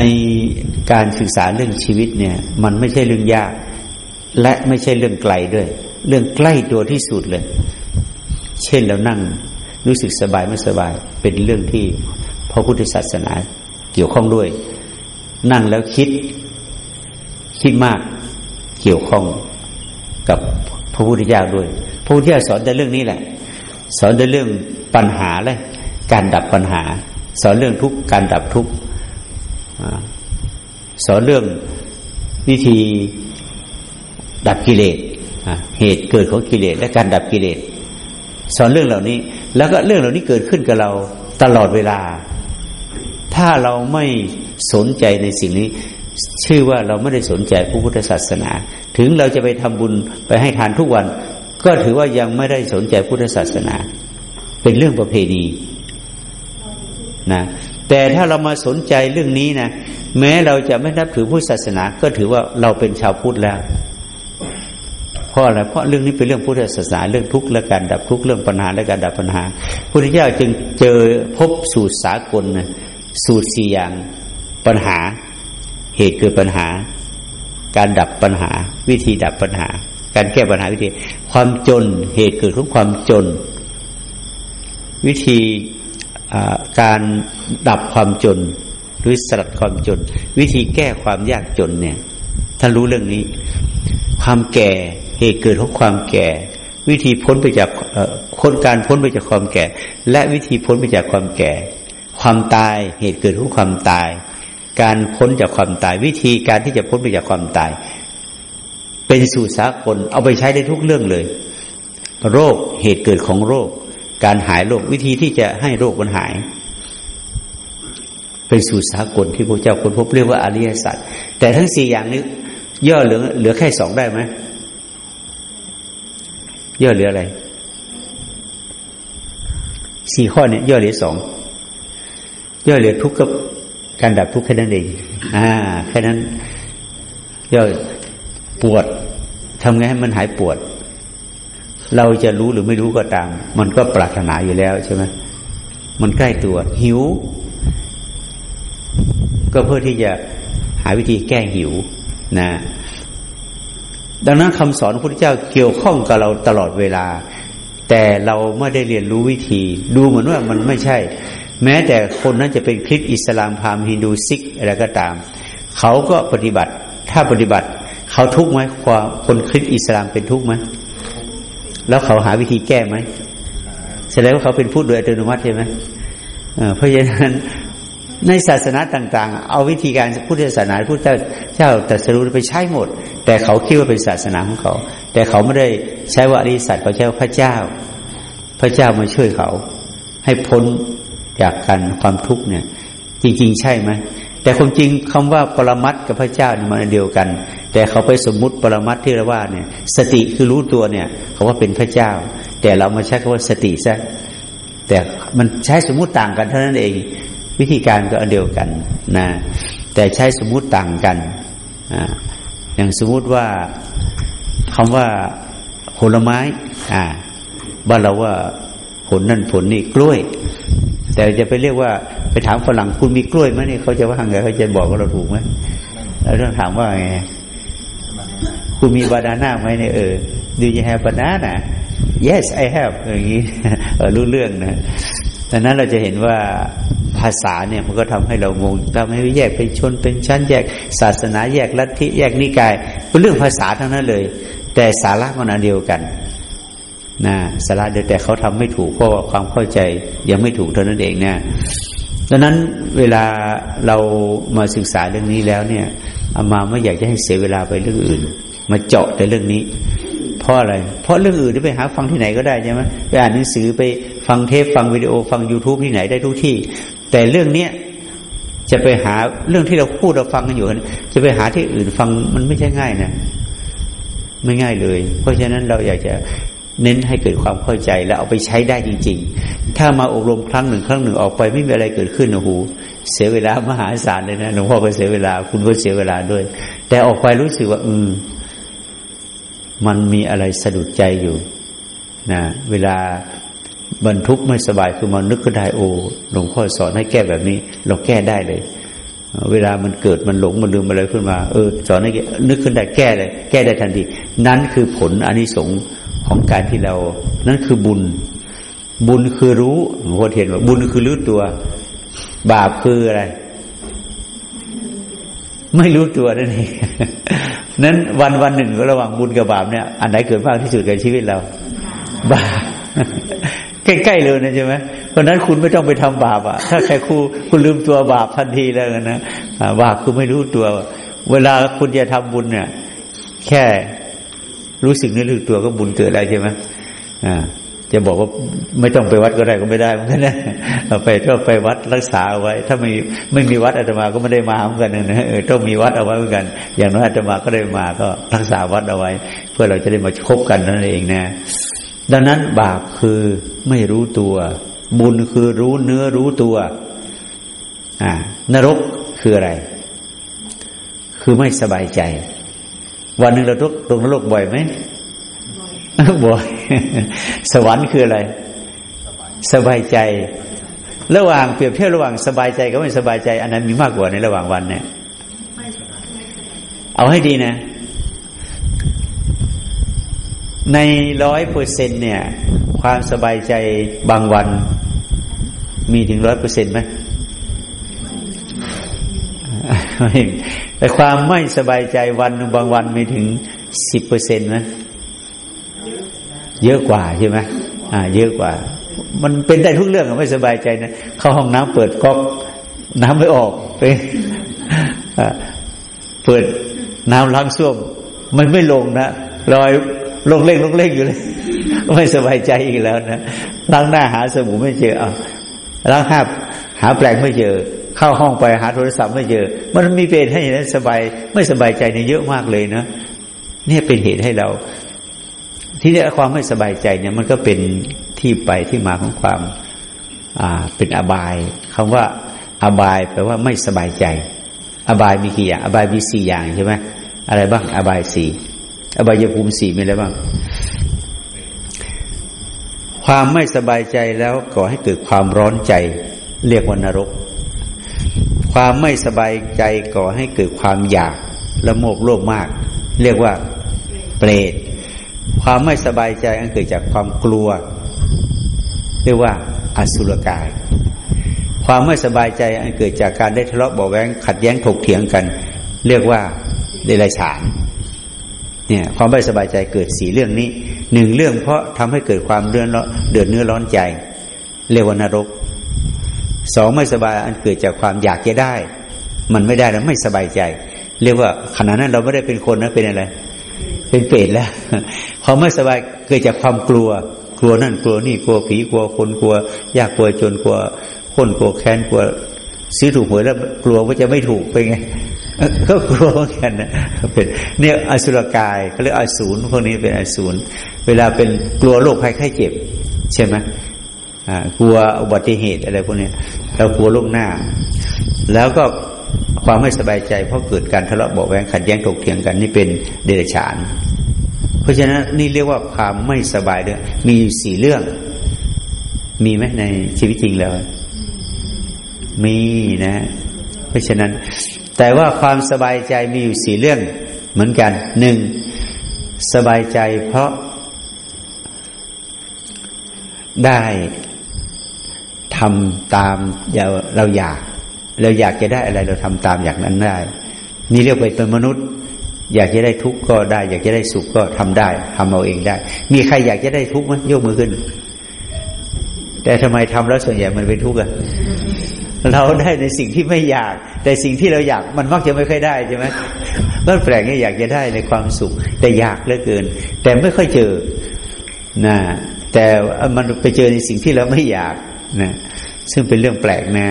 การศึกษาเรื่องชีวิตเนี่ย มันไม่ใช่เรื่องยาก และไม่ใช่เรื่องไกลด้วย เรื่องใกล้ตัวที่สุดเลย เช่นเรานั่งรู้สึกสบายไม่สบาย เป็นเรื่องที่พระพุทธศาสนาเกี่ยวข้องด้วย นั่งแล้วคิดคิดมากเกี่ยวข้องกับพระพุทธเจ้าด้วย พระพุทธเจ้าสอนแต่เรื่องนี้แหละ สอนแต่เรื่องปัญหาและการดับปัญหา สอนเรื่องทุกการดับทุกสอนเรื่องวิธีดับกิเลสเหตุเกิดของกิเลสและการดับกิเลส สอนเรื่องเหล่านี้ แล้วก็เรื่องเหล่านี้เกิดขึ้นกับเราตลอดเวลา ถ้าเราไม่สนใจในสิ่งนี้ ชื่อว่าเราไม่ได้สนใจพระพุทธศาสนา ถึงเราจะไปทำบุญไปให้ทานทุกวัน ก็ถือว่ายังไม่ได้สนใจพุทธศาสนา เป็นเรื่องประเพณีนะแต่ถ้าเรามาสนใจเรื่องนี้นะแม้เราจะไม่นับถือพุทธศาสนา ก็ถือว่าเราเป็นชาวพุทธแล้ว ราะอะไรเพราะเรื่องนี้เป็นเรื่องพุทธศาสนาเรื่องทุกข์และการดับทุกข์เรื่องปัญหาและการดับปัญหาพุทธเจ้าจึงเจอพบสูตรสากลสูตรสี่อย่างปัญหา เหตุเกิดปัญหา การดับปัญหา วิธีดับปัญหา การแก้ปัญหาวิธี ความจนเหตุเกิดของความจน วิธีการดับความจนหรือสลัดความจน วิธีแก้ความยากจนเนี่ยท่านรู้เรื่องนี้ ความแก่ เหตุเกิดของความแก่ วิธีพ้นไปจากคนการพ้นไปจากความแก่ และวิธีพ้นไปจากความแก่ ความตายเหตุเกิดของความตาย การพ้นจากความตาย วิธีการที่จะพ้นไปจากความตาย เป็นสูตรสากลเอาไปใช้ได้ทุกเรื่องเลย โรคเหตุเกิดของโรค การหายโรควิธีที่จะให้โรคมันหายเป็นสูตรสากลที่พระเจ้าคนพบเรียกว่าอริยสัจแต่ทั้งสี่อย่างนี้ย่อเหลือเหลือแค่สองได้ไหม ย่อเหลืออะไรสี่ข้อเนี่ยย่อเหลือสองย่อเหลือทุกข์กับการดับทุกข์แค่นั้นเอง อ่า แค่นั้น ย่อปวดทำไงให้มันหายปวด เราจะรู้หรือไม่รู้ก็ตาม มันก็ปรารถนาอยู่แล้วใช่ไหมมันใกล้ตัว หิว ก็เพื่อที่จะหาวิธีแก้หิวนะ ดังนั้นคำสอนพระพุทธเจ้าเกี่ยวข้องกับเราตลอดเวลา แต่เราไม่ได้เรียนรู้วิธี ดูเหมือนว่ามันไม่ใช่ แม้แต่คนนั้นจะเป็นคริสต์อิสลามพราหมณ์ฮินดูซิกอะไรก็ตาม เขาก็ปฏิบัติ ถ้าปฏิบัติ เขาทุกข์ไหมความคนคริสต์อิสลามเป็นทุกข์ไหมแล้วเขาหาวิธีแก้ไหมแสดงว่าเขาเป็นพูดโดยอัตโนมัติใช่ไหมเพราะฉะนั้น ในศาสนาต่างๆ เอาวิธีการพุทธศาสนาพุทธเจ้าตรัสรู้ไปใช้หมด แต่เขาคิดว่าเป็นศาสนาของเขา แต่เขาไม่ได้ใช้ว่าอริสัตเขาใช้ว่าพระเจ้า พระเจ้ามาช่วยเขา ให้พ้นจากกันความทุกข์เนี่ย จริง ๆ ใช่ไหมแต่ความจริงคำว่าปรมัตกับพระเจ้าเนี่ยมันเดียวกัน แต่เขาไปสมมุติปรมัตที่เราว่าเนี่ย สติคือรู้ตัวเนี่ย เขาว่าเป็นพระเจ้า แต่เรามาใช้คำว่าสติซะแต่มันใช้สมมุติต่างกันเท่านั้นเอง วิธีการก็อันเดียวกันนะแต่ใช้สมมุติต่างกันออย่างสมมุติว่าคำว่าผลไม้ อ่าบ้านเราว่าผลนั่นผลนี่กล้วย แต่จะไปเรียกว่าไปถามฝรั่งคุณมีกล้วยไหมนี่เขาจะว่าไงเขาจะบอกว่าเราถูกไหมเราต้องถามว่าไงคุณมีบานาน่าไหมเนี่ยเออ do you have banana yes I have อย่างนี้รู้เรื่องนะดังนั้นเราจะเห็นว่า ภาษาเนี่ยมันก็ทำให้เรางงทำให้แยกเป็นชนเป็นชั้นแยกศาสนาแยกลัทธิแยกนิกายเป็นเรื่องภาษาทั้งนั้นเลย แต่สาระมันอันเดียวกันนะสาระเดียวแต่เขาทำไม่ถูกเพราะว่าความเข้าใจยังไม่ถูกเท่านั้นเองนะดังนั้นเวลาเรามาศึกษาเรื่องนี้แล้วเนี่ยอามาไม่อยากจะให้เสียเวลาไปเรื่องอื่น มาเจาะแต่เรื่องนี้ เพราะอะไร เพราะเรื่องอื่นที่ไปหาฟังที่ไหนก็ได้ใช่ไหมไปอ่านหนังสือไปฟังเทปฟังวิดีโอฟัง youtube ที่ไหนได้ทุกที่ แต่เรื่องเนี้ยจะไปหาเรื่องที่เราพูดเราฟังกันอยู่จะไปหาที่อื่นฟังมันไม่ใช่ง่ายนะไม่ง่ายเลย เพราะฉะนั้นเราอยากจะเน้นให้เกิดความเข้าใจแล้วเอาไปใช้ได้จริง ๆ ถ้ามาอบรมครั้งหนึ่งครั้งหนึ่งออกไปไม่มีอะไรเกิดขึ้นโอ้โหเสียเวลามหาศาลเลยนะหลวงพ่อก็เสียเวลา คุณก็เสียเวลาด้วย แต่ออกไปรู้สึกว่าอืมมันมีอะไรสะดุดใจอยู่นะเวลา บรรทุกไม่สบายคือมันนึกก็ได้โอ้หลวงพ่อสอนให้แก้แบบนี้ เราแก้ได้เลย เวลามันเกิดมันหลงมันลืมอะไรขึ้นมา เออ สอนให้นึกขึ้นได้แก้เลย แก้ได้ทันที นั้นคือผลอนิสงส์ของการที่เรา นั่นคือบุญ บุญคือรู้หลวงพ่อเทียนว่าบุญคือรู้ตัว บาปคืออะไร ไม่รู้ตัวนั่นเองนั้นวันวันหนึ่งระหว่างบุญกับบาปเนี่ย อันไหนเกิดมากที่สุดในชีวิตเรา บาป ใกล้ๆเลยนะใช่ไหมเพราะนั้นคุณไม่ต้องไปทำบาปอะ ถ้าใครครูคุณลืมตัวบาปทันทีแล้วนะบาปคือไม่รู้ตัว เวลาคุณจะทำบุญเนี่ย แค่รู้สึกนึกรู้ตัวก็บุญเกิดแล้วใช่ไหมอ่าจะบอกว่าไม่ต้องไปวัดก็ได้ก็ไม่ได้เหมือนกันนะไปก็ไปวัดรักษาเอาไว้ ถ้าไม่ไม่มีวัดอาตมาก็ไม่ได้มาเหมือนกันนะเออต้องมีวัดเอาไว้เหมือนกัน อย่างน้อยอาตมาก็ได้มาก็รักษาวัดเอาไว้ เพื่อเราจะได้มาคบกันนั่นเองนะ ดังนั้นบาปคือไม่รู้ตัว บุญคือรู้เนื้อรู้ตัว อ่านรกคืออะไร คือไม่สบายใจ วันหนึ่งเราทุกตรงนรกบ่อยไหมบ่อย สวรรค์คืออะไร สบายใจ ระหว่างเปรียบเทียบระหว่างสบายใจกับไม่สบายใจ อันนั้นมีมากกว่าในระหว่างวันเนี่ย เอาให้ดีนะ ในร้อยเปอร์เซ็นเนี่ย ความสบายใจบางวัน มีถึงร้อยเปอร์เซ็นต์ไหมแต่ความไม่สบายใจวันบางวันมีถึงสิบเปอร์เซ็นต์ไหมเยอะกว่าใช่ไหมอ่า เยอะกว่า มันเป็นได้ทุกเรื่องไม่สบายใจนะเข้าห้องน้ำเปิดก๊อกน้ำไม่ออกไปเปิดน้ำล้างส้วมมันไม่ลงนะลอย ลงเล่งลงเล่งอยู่เลย ไม่สบายใจอีกแล้วนะล้างหน้าหาสบู่ไม่เจอเอาล้างห้าหาแปลงไม่เจอ เข้าห้องไปหาโทรศัพท์ไม่เจอ มันมีเป็นให้นั้นสบาย ไม่สบายใจเนี่ยเยอะมากเลยนะเนี่ยเป็นเหตุให้เรา ที่นี้ความไม่สบายใจเนี่ย มันก็เป็นที่ไปที่มาของความ อ่า เป็นอบายคำว่า อบายแปลว่าไม่สบายใจ อบายมีกี่อย่าง อบายมีสี่อย่างใช่ไหมอะไรบ้าง อบายสี่ อบายภูมิสี่มีอะไรบ้าง ความไม่สบายใจแล้วก่อให้เกิดความร้อนใจ เรียกว่านรก ความไม่สบายใจก่อให้เกิดความอยากละโมบโลภมาก เรียกว่าเปรตความไม่สบายใจอันเกิดจากความกลัว เรียกว่าอสุรกาย ความไม่สบายใจอันเกิดจากการได้ทะเลาะเบาแวงขัดแย้งถกเถียงกัน เรียกว่าเดรัจฉาน เนี่ยความไม่สบายใจเกิดสี่เรื่องนี้หนึ่งเรื่องเพราะทำให้เกิดความเดือดเดือดเนื้อร้อนใจเรียกว่านรกสองไม่สบายอันเกิดจากความอยากจะได้ มันไม่ได้แล้วไม่สบายใจ เรียกว่าขณะนั้นเราไม่ได้เป็นคนนะเป็นอะไร เป็นเปรตแล้วความไม่สบายเกิดจากความกลัว กลัวนั่นกลัวนี่กลัวผีกลัวคนกลัวยากกลัวจนกลัวคนกลัวแค้นกลัวซื้อถูกหวยแล้วกลัวว่าจะไม่ถูกไปไง ก็กลัวเหมือนกันนะเป็นเนี่ยอสุรกายเขาเรียกอสูรพวกนี้เป็นอสูรเวลาเป็นกลัวโรคภัยไข้เจ็บ ใช่ไหมกลัวอุบัติเหตุอะไรพวกนี้เรากลัวโรคหน้า แล้วก็ความไม่สบายใจ เพราะเกิดการทะเลาะเบาแวงขัดแย้งถกเถียงกันนี่เป็นเดรัจฉาน เพราะฉะนั้นนี่เรียกว่าความไม่สบายด้วยมีสี่เรื่อง มีไหมในชีวิตจริงแล้ว มีนะ เพราะฉะนั้น แต่ว่าความสบายใจมีอยู่สี่เรื่องเหมือนกันหนึ่งสบายใจเพราะได้ทำตามเราอยาก เราอยากจะได้อะไรเราทำตามอย่างนั้นได้ นี่เรียกไปเป็นมนุษย์ อยากจะได้ทุกข์ก็ได้ อยากจะได้สุขก็ทำได้ทำเอาเองได้ มีใครอยากจะได้ทุกข์ไหมยกมือขึ้น แต่ทำไมทำแล้วส่วนใหญ่มันเป็นทุกข์อะ เราได้ในสิ่งที่ไม่อยาก แต่สิ่งที่เราอยากมันมักจะไม่ค่อยได้ใช่ไหมก็แปลกเนี่ยอยากจะได้ในความสุข แต่อยากเหลือเกิน แต่ไม่ค่อยเจอนะแต่มันไปเจอในสิ่งที่เราไม่อยากนะซึ่งเป็นเรื่องแปลกนะ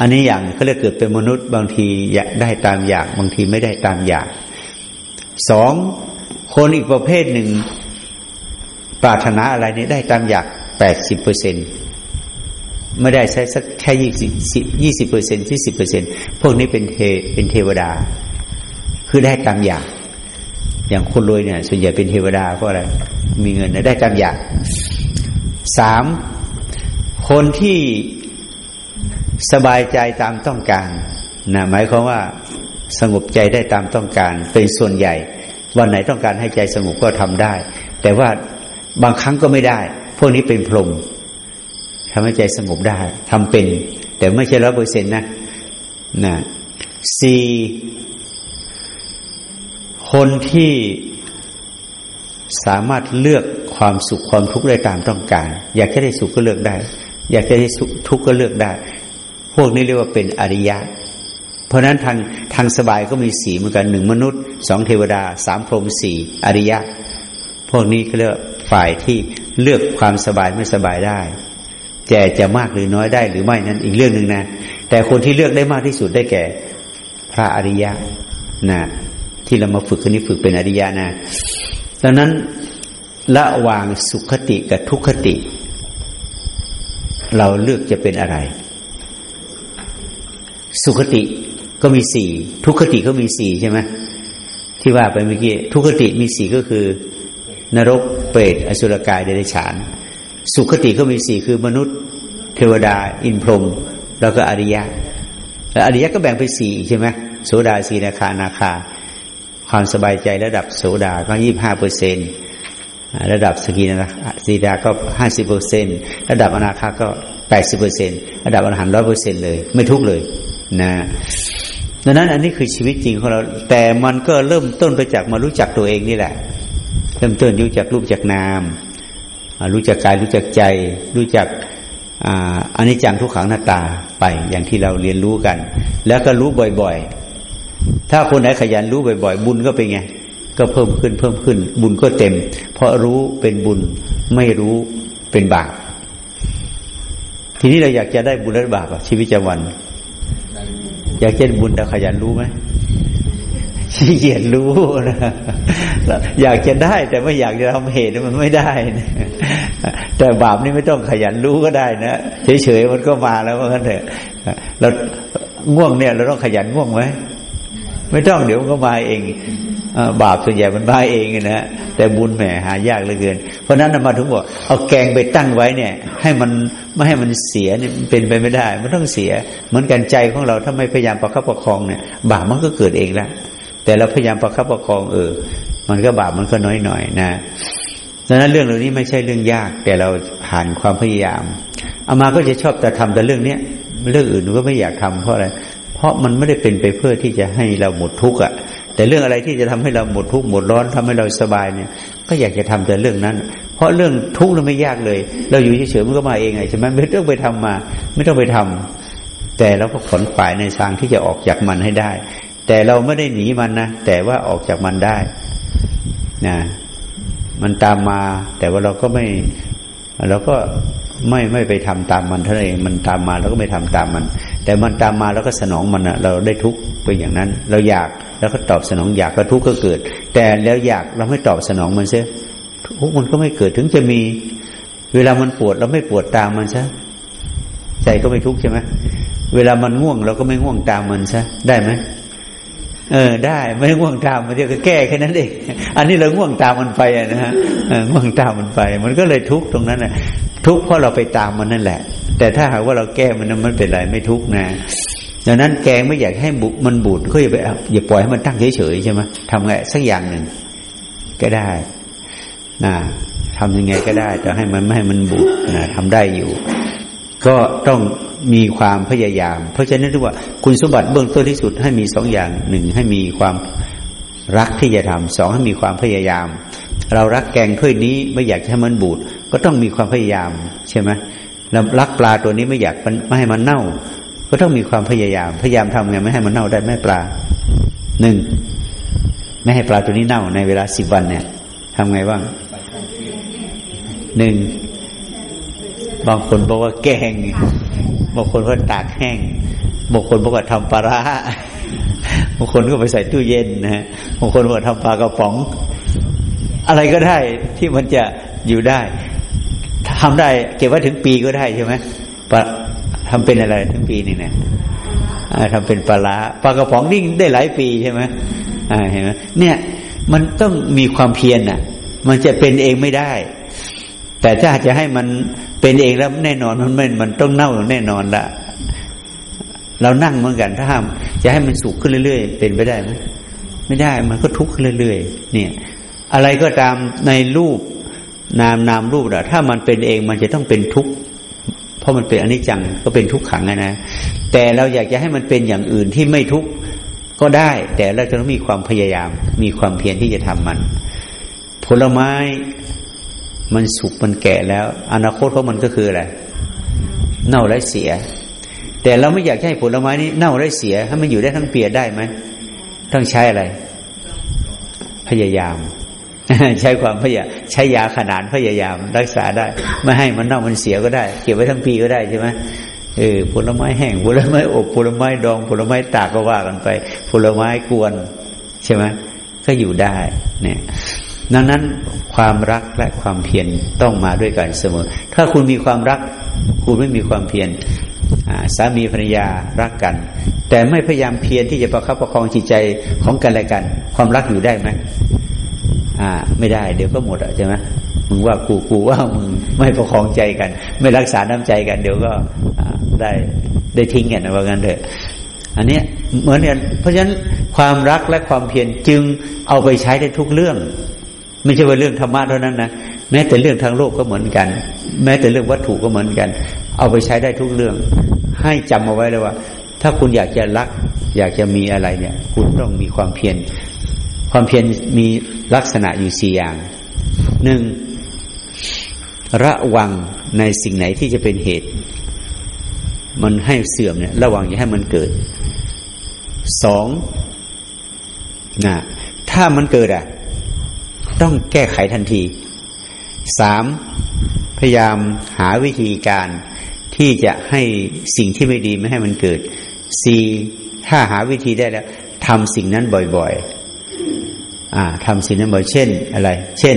อันนี้อย่างเขาเรียกเกิดเป็นมนุษย์บางทีอยากได้ตามอยาก บางทีไม่ได้ตามอยากสองคนอีกประเภทหนึ่ง ปรารถนาอะไรนี้ได้ตามอยากแปดสิบเปอร์เซ็นต์ ไม่ได้ใช้สักแค่ยี่สิบยี่สิบเปอร์เซ็นที่สิบเปอร์เซ็นพวกนี้เป็นเทเป็นเทวดา คือได้ตามอยาก อย่างคนรวยเนี่ย ส่วนใหญ่เป็นเทวดาเพราะอะไร มีเงินได้ตามอยากสามคนที่สบายใจตามต้องการนะหมายความว่าสงบใจได้ตามต้องการ เป็นส่วนใหญ่ วันไหนต้องการให้ใจสงบก็ทำได้ แต่ว่าบางครั้งก็ไม่ได้ พวกนี้เป็นพรหม ทำให้ใจสงบได้ทำเป็น แต่ไม่ใช่ร้อยเปอร์เซ็นต์นะนะสี่คนที่สามารถเลือกความสุขความทุกข์ได้ตามต้องการ อยากจะได้สุขก็เลือกได้ อยากจะได้ทุกข์ก็เลือกได้ พวกนี้เรียกว่าเป็นอริยะ เพราะนั้นทางทางสบายก็มีสีเหมือนกันหนึ่งมนุษย์สองเทวดาสามพรหมสี่อริยะ พวกนี้ก็เรียกฝ่ายที่เลือกความสบายไม่สบายได้ แต่จะมากหรือน้อยได้หรือไม่นั้นอีกเรื่องหนึ่งนะ แต่คนที่เลือกได้มากที่สุดได้แก่ พระอริยะนะที่เรามาฝึกคนนี้ฝึกเป็นอริยะนะดังนั้นละวางสุขติกับทุกขติ เราเลือกจะเป็นอะไร สุขติก็มีสี่ทุกขติก็มีสี่ใช่ไหมที่ว่าไปเมื่อกี้ทุกขติมีสี่ก็คือ นรกเปรตอสุรกายเดรัจฉาน สุขติก็มีสี่คือมนุษย์ เทวดา อินพรหมแล้วก็อริยะแล้วอริยะก็แบ่งเป็นสี่ใช่ไหมโสดาสีนาคานาคา ความสบายใจระดับโสดาก็ยี่ห้าเปอร์เซ็นระดับสกีนะสีดาก็ห้าสิบเปอร์เซ็นระดับอนาคาก็แปดสิบเปอร์เซ็นระดับอรหันต์ร้อยเปอร์เซ็นเลย ไม่ทุกเลยนะดังนั้นอันนี้คือชีวิตจริงของเรา แต่มันก็เริ่มต้นไปจากมารู้จักตัวเองนี่แหละ เริ่มต้นรู้จักรูปจากนาม รู้จักกายรู้จักใจ รู้จักอันนี้จังทุกขังหน้าตาไปอย่างที่เราเรียนรู้กัน แล้วก็รู้บ่อยๆ ถ้าคนไหนขยันรู้บ่อย ๆ บุญก็เป็นไง ก็เพิ่มขึ้นเพิ่มขึ้น บุญก็เต็ม เพราะรู้เป็นบุญไม่รู้เป็นบาปทีนี้เราอยากจะได้บุญและบาปชีวิตประจำวัน อยากเจนบุญแต่ขยันรู้ไหม ขี้เกียจรู้นะอยากจะได้แต่ไม่อยากจะทำเหตุมันไม่ได้นะแต่บาปนี่ไม่ต้องขยันรู้ก็ได้นะเฉยๆมันก็มาแล้วมันเถอะเราง่วงเนี่ยเราต้องขยันง่วงไหมไม่ต้องเดี๋ยวมันก็มาเองบาปส่วนใหญ่มันมาเองนะแต่บุญแหมหายากเหลือเกิน เพราะนั้นมาถึงบอกเอาแกงไปตั้งไว้เนี่ย ให้มันไม่ให้มันเสียเนี่ยเป็นไปไม่ได้ มันต้องเสีย เหมือนกันใจของเราถ้าไม่พยายามประคับประคองเนี่ย บาปมันก็เกิดเองแล้ว แต่เราพยายามประคับประคองเออ มันก็บาปมันก็น้อยหน่อยนะดังนั้นเรื่องเหล่านี้ไม่ใช่เรื่องยาก แต่เราผ่านความพยายามอามาก็จะชอบแต่ทำแต่เรื่องเนี้ยเรื่องอื่นก็ไม่อยากทำเพราะอะไรเพราะมันไม่ได้เป็นไปเพื่อที่จะให้เราหมดทุกข์อะ แต่เรื่องอะไรที่จะทำให้เราหมดทุกข์หมดร้อนทำให้เราสบายเนี่ย ก็อยากจะทำแต่เรื่องนั้น เพราะเรื่องทุกข์เราไม่ยากเลย เราอยู่เฉยๆมันก็มาเองไงใช่ไหมไม่ต้องไปทำมา ไม่ต้องไปทำแต่เราก็ขนขวายในทางที่จะออกจากมันให้ได้ แต่เราไม่ได้หนีมันนะแต่ว่าออกจากมันได้นะมันตามมา แต่ว่าเราก็ไม่เราก็ไม่ไม่ไปทำตามมันเท่านั้นเองมันตามมาเราก็ไม่ทำตามมัน แต่มันตามมาแล้วก็สนองมันอะเราได้ทุกข์เป็นอย่างนั้น เราอยากแล้วก็ตอบสนองอยากก็ทุกข์ก็เกิด แต่แล้วอยากเราไม่ตอบสนองมันเสียทุกข์มันก็ไม่เกิดถึงจะมี เวลามันปวดเราไม่ปวดตามมันซะใจก็ไม่ทุกข์ใช่ไหมเวลามันง่วงเราก็ไม่ง่วงตามมันซะได้ไหม เออได้ไม่ง่วงตามมันเดียวก็แก้แค่นั้นเองอันนี้เราง่วงตามมันไปนะฮะง่วงตามมันไป มันก็เลยทุกข์ตรงนั้นนะทุกข์เพราะเราไปตามมันนั่นแหละ แต่ถ้าหากว่าเราแก้มันนั้นมันเป็นไรไม่ทุกข์นะดังนั้นแกงไม่อยากให้บุมันบูดก็อย่าไปอย่าปล่อยให้มันตั้งเฉยๆใช่ไหมทำไงสักอย่างหนึ่งก็ได้นะทำยังไงก็ได้แต่ให้มันไม่ให้มันบูดนะทำได้อยู่ ก็ต้องมีความพยายาม เพราะฉะนั้นถือว่า คุณสมบัติเบื้องต้นที่สุดให้มีสองอย่างหนึ่งให้มีความรักที่จะทำสองให้มีความพยายาม เรารักแกงถ้วยนี้ไม่อยากให้มันบูด ก็ต้องมีความพยายามใช่ไหมเรารักปลาตัวนี้ไม่อยากไม่ให้มันเน่า ก็ต้องมีความพยายาม พยายามทำไงไม่ให้มันเน่าได้ไม่ปลาหนึ่งไม่ให้ปลาตัวนี้เน่าในเวลาสิบวันเนี่ยทำไงบ้างหนึ่งบางคนบอกว่าแกงบางคนก็ตากแห้ง บางคนบอกว่าทำปลาร้าบางคนก็ไปใส่ตู้เย็นนะฮะบางคนบอกทำปลากระป๋อง อะไรก็ได้ที่มันจะอยู่ได้ทำได้ เก็บไว้ถึงปีก็ได้ใช่ไหมปลาทำเป็นอะไรถึงปีนี่เนี่ยทำเป็นปลาร้าปลากระป๋องนิ่งได้หลายปีใช่ไหมเห็นไหมเนี่ย มันต้องมีความเพียรน่ะ มันจะเป็นเองไม่ได้ แต่ถ้าจะให้มันเป็นเองแล้วแน่นอนมันไม่มันต้องเน่าแน่นอนละ เรานั่งเหมือนกันถ้าห้ามจะให้มันสุกขึ้นเรื่อยๆ เป็นไปได้ไหมไม่ได้มันก็ทุกข์ขึ้นเรื่อยๆ เนี่ย อะไรก็ตามในรูปนามนามรูปอะถ้ามันเป็นเองมันจะต้องเป็นทุกข์เพราะมันเป็นอนิจจังก็เป็นทุกขังนะแต่เราอยากจะให้มันเป็นอย่างอื่นที่ไม่ทุกข์ก็ได้ แต่เราจะต้องมีความพยายาม มีความเพียรที่จะทำมัน ผลไม้มันสุกมันแก่แล้ว อนาคตของมันก็คืออะไรเน่าและเสีย แต่เราไม่อยากให้ผลไม้นี้เน่าและเสียให้มันอยู่ได้ทั้งเปียได้ไหมต้องใช้อะไร พยายาม ใช้ความพยายามใช้ยาขนาดพยายาม รักษาได้ ไม่ให้มันเน่ามันเสียก็ได้ เก็บไว้ทั้งปีก็ได้ใช่ไหมเออผลไม้แห้งผลไม้อบผลไม้ดองผลไม้ตากก็ว่ากันไป ผลไม้กวน ใช่ไหมก็อยู่ได้ เนี่ยดังนั้นความรักและความเพียรต้องมาด้วยกันเสมอ ถ้าคุณมีความรัก คุณไม่มีความเพียร สามีภรรยารักกัน แต่ไม่พยายามเพียรที่จะประคับประคองจิตใจของกันและกัน ความรักอยู่ได้ไหมอ่า ไม่ได้ เดี๋ยวก็หมดอะใช่ไหมมึงว่ากูกูว่ามึงไม่ประคองใจกัน ไม่รักษาน้ำใจกัน เดี๋ยวก็ได้ได้ทิ้งกันว่างั้นเถอะ อันนี้เหมือนกันเพราะฉะนั้นความรักและความเพียรจึงเอาไปใช้ได้ทุกเรื่อง ไม่ใช่ว่าเรื่องธรรมะเท่านั้นนะ แม้แต่เรื่องทางโลกก็เหมือนกัน แม้แต่เรื่องวัตถุก็เหมือนกัน เอาไปใช้ได้ทุกเรื่อง ให้จำเอาไว้เลยว่า ถ้าคุณอยากจะรัก อยากจะมีอะไรเนี่ย คุณต้องมีความเพียรความเพียรมีลักษณะอยู่สี่อย่างหนึ่งระวังในสิ่งไหนที่จะเป็นเหตุ มันให้เสื่อมเนี่ย ระวังอย่าให้มันเกิดสองนะถ้ามันเกิดอะ ต้องแก้ไขทันที สามพยายามหาวิธีการที่จะให้สิ่งที่ไม่ดีไม่ให้มันเกิดสี่ถ้าหาวิธีได้แล้วทำสิ่งนั้นบ่อยๆอ่าทำสิ่งนั้นบ่อยเช่น อะไร เช่น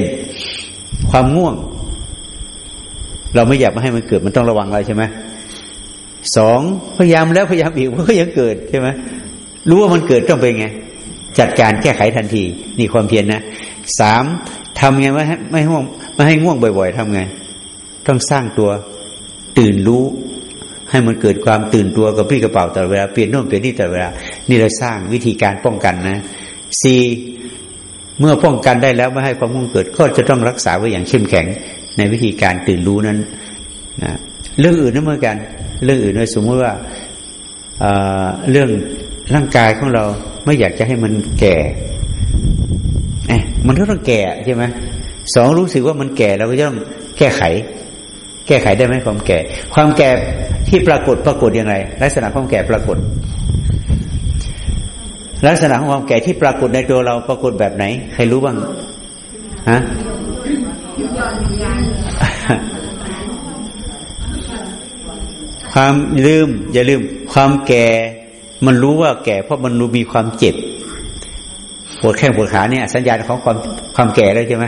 ความง่วง เราไม่อยากมาให้มันเกิด มันต้องระวังอะไรใช่ไหมสองพยายามแล้วพยายามอีกมันก็ยังเกิดใช่ไหมรู้ว่ามันเกิดต้องเป็นไง จัดการแก้ไขทันที นี่ความเพียรนนะสามทำไงไม่ให้ไม่ ไม่ให้ง่วงบ่อย ๆทำไง ต้องสร้างตัวตื่นรู้ ให้มันเกิดความตื่นตัวกับพี่กระเป๋าตลอดเวลาเปลี่ยนโน่นเปลี่ยนนี่ตลอดเวลานี่เราสร้างวิธีการป้องกันนะสี่เมื่อป้องกันได้แล้วไม่ให้ความง่วงเกิด ก็จะต้องรักษาไว้อย่างเข้มแข็ง ในวิธีการตื่นรู้นั้นนะเรื่องอื่นนั่นเหมือนกัน เรื่องอื่นสมมติว่าเรื่องร่างกายของเราไม่อยากจะให้มันแก่มันก็ต้องแก่ใช่ไหม สองรู้สึกว่ามันแก่เราก็ต้องแก้ไข แก้ไขได้ไหมความแก่ ความแก่ที่ปรากฏปรากฏยังไงลักษณะความแก่ปรากฏ ลักษณะของความแก่ที่ปรากฏในตัวเราปรากฏแบบไหน ใครรู้บ้างฮะความลืม อย่าลืม ความแก่ มันรู้ว่าแก่ เพราะมันรู้มีความเจ็บปวดแข้งปวดขาเนี่ย สัญญาณของความความแก่แล้วใช่ไหม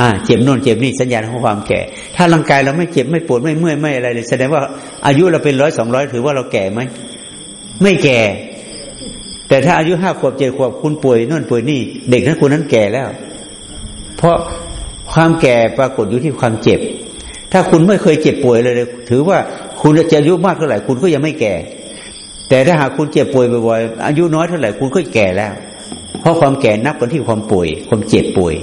อ่าเจ็บโน่นเจ็บนี่สัญญาณของความแก่ ถ้าร่างกายเราไม่เจ็บไม่ปวดไม่เมื่อยไม่อะไรเลยแสดงว่าอายุเราเป็นร้อยสองร้อยถือว่าเราแก่ไหมไม่แก่ แต่ถ้าอายุห้าขวบเจ็ดขวบคุณป่วยโน่นป่วยนี่ เด็กนั้นคุณนั้นแก่แล้ว เพราะความแก่ปรากฏอยู่ที่ความเจ็บ ถ้าคุณไม่เคยเจ็บป่วยเลย ถือว่าคุณจะอายุมากเท่าไหร่คุณก็ยังไม่แก่ แต่ถ้าหากคุณเจ็บป่วยบ่อยๆอายุน้อยเท่าไหร่คุณก็แก่แล้ว เพราะความแก่นับกันที่ความป่วย ความเจ็บป่วย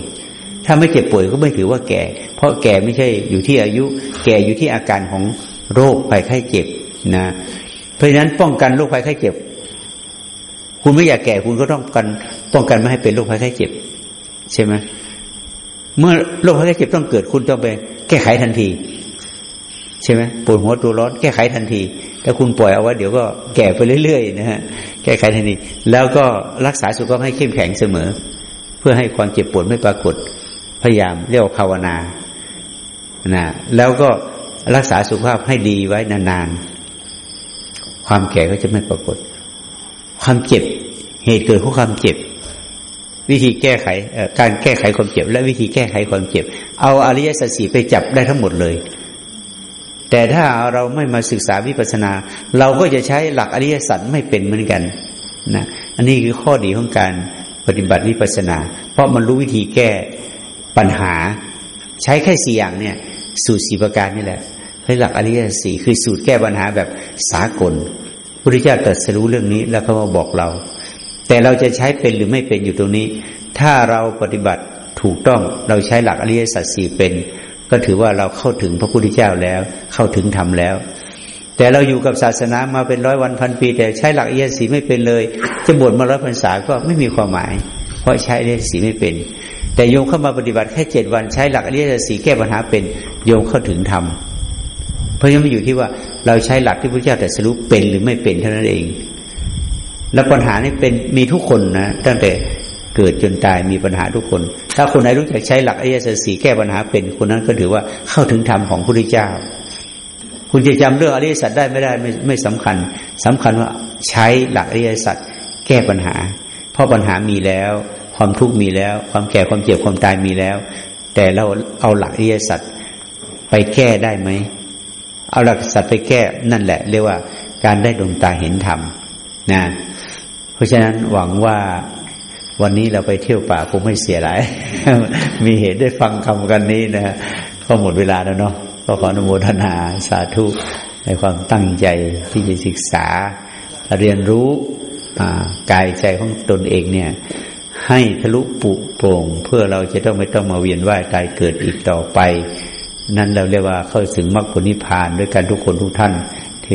ถ้าไม่เจ็บป่วยก็ไม่ถือว่าแก่ เพราะแก่ไม่ใช่อยู่ที่อายุ แก่อยู่ที่อาการของโรคภัยไข้เจ็บนะ เพราะฉะนั้นป้องกันโรคภัยไข้เจ็บ คุณไม่อยากแก่คุณก็ต้องกันป้องกันไม่ให้เป็นโรคภัยไข้เจ็บ ใช่ไหมเมื่อโรคภัยไข้เจ็บต้องเกิดคุณต้องไปแก้ไขทันที ใช่ไหมปวดหัวตัวร้อนแก้ไขทันทีถ้าคุณปล่อยเอาไว้เดี๋ยวก็แก่ไปเรื่อยๆนะฮะแก้ไขทันทีแล้วก็รักษาสุขภาพให้เข้มแข็งเสมอ เพื่อให้ความเจ็บปวดไม่ปรากฏ พยายามเรียกว่าภาวนานะแล้วก็รักษาสุขภาพให้ดีไว้นานๆ ความแก่ก็จะไม่ปรากฏ ความเจ็บ เหตุเกิดของความเจ็บ วิธีแก้ไขการแก้ไขความเจ็บ และวิธีแก้ไขความเจ็บ เอาอริยสัจสี่ไปจับได้ทั้งหมดเลย แต่ถ้าเราไม่มาศึกษาวิปัสสนา เราก็จะใช้หลักอริยสัจไม่เป็นเหมือนกันนะอันนี้คือข้อดีของการปฏิบัติวิปัสสนา เพราะมันรู้วิธีแก้ ปัญหา ใช้แค่สี่อย่างเนี่ย สูตรสี่ประการนี่แหละให้หลักอริยสัจสี่คือสูตรแก้ปัญหาแบบสากลพุทธเจ้าตรัสรู้เรื่องนี้แล้วเขามาบอกเรา แต่เราจะใช้เป็นหรือไม่เป็นอยู่ตรงนี้ ถ้าเราปฏิบัติถูกต้องเราใช้หลักอริยสัจสี่เป็น ก็ถือว่าเราเข้าถึงพระพุทธเจ้าแล้ว เข้าถึงธรรมแล้ว แต่เราอยู่กับศาสนามาเป็นร้อยวันพันปี แต่ใช้หลักอริยสัจไม่เป็นเลย จะบวชมาร้อยพรรษาก็ไม่มีความหมาย เพราะใช้อริยสัจไม่เป็น แต่โยมเข้ามาปฏิบัติแค่เจ็ดวันใช้หลักอริยสัจสี่แก้ปัญหาเป็นโยมเข้าถึงธรรมเพราะยังไม่อยู่ที่ว่าเราใช้หลักที่พระเจ้าแต่สรุปเป็นหรือไม่เป็นเท่านั้นเอง แล้วปัญหานี้เป็นมีทุกคนนะตั้งแต่เกิดจนตายมีปัญหาทุกคน ถ้าคนไหนรู้จักใช้หลักอริยสัจสี่แก้ปัญหาเป็นคนนั้นก็ถือว่าเข้าถึงธรรมของพระพุทธเจ้า คุณจะจำเรื่องอริยสัจได้ไม่ได้ไม่ไม่สำคัญสำคัญว่าใช้หลักอริยสัจแก้ปัญหา เพราะปัญหามีแล้ว ความทุกข์มีแล้ว ความแก่ความเจ็บความตายมีแล้ว แต่เราเอาหลักอริยสัจไปแก้ได้ไหมเอาหลักสัตว์ไปแก้นั่นแหละ เรียกว่าการได้ดวงตาเห็นธรรมนะเพราะฉะนั้นหวังว่าวันนี้เราไปเที่ยวป่าคงไม่เสียหลาย มีเหตุได้ฟังคำกันนี้นะก็หมดเวลาแล้วเนาะก็ขออนุโมทนาสาธุในความตั้งใจที่จะศึกษา เรียนรู้กายใจของตนเองเนี่ย ให้ทะลุปุโปร่ง เพื่อเราจะต้องไม่ต้องมาเวียนว่ายตายเกิดอีกต่อไป นั่นเราเรียกว่าเข้าถึงมรรคผลนิพพานด้วยกันทุกคนทุกท่านเท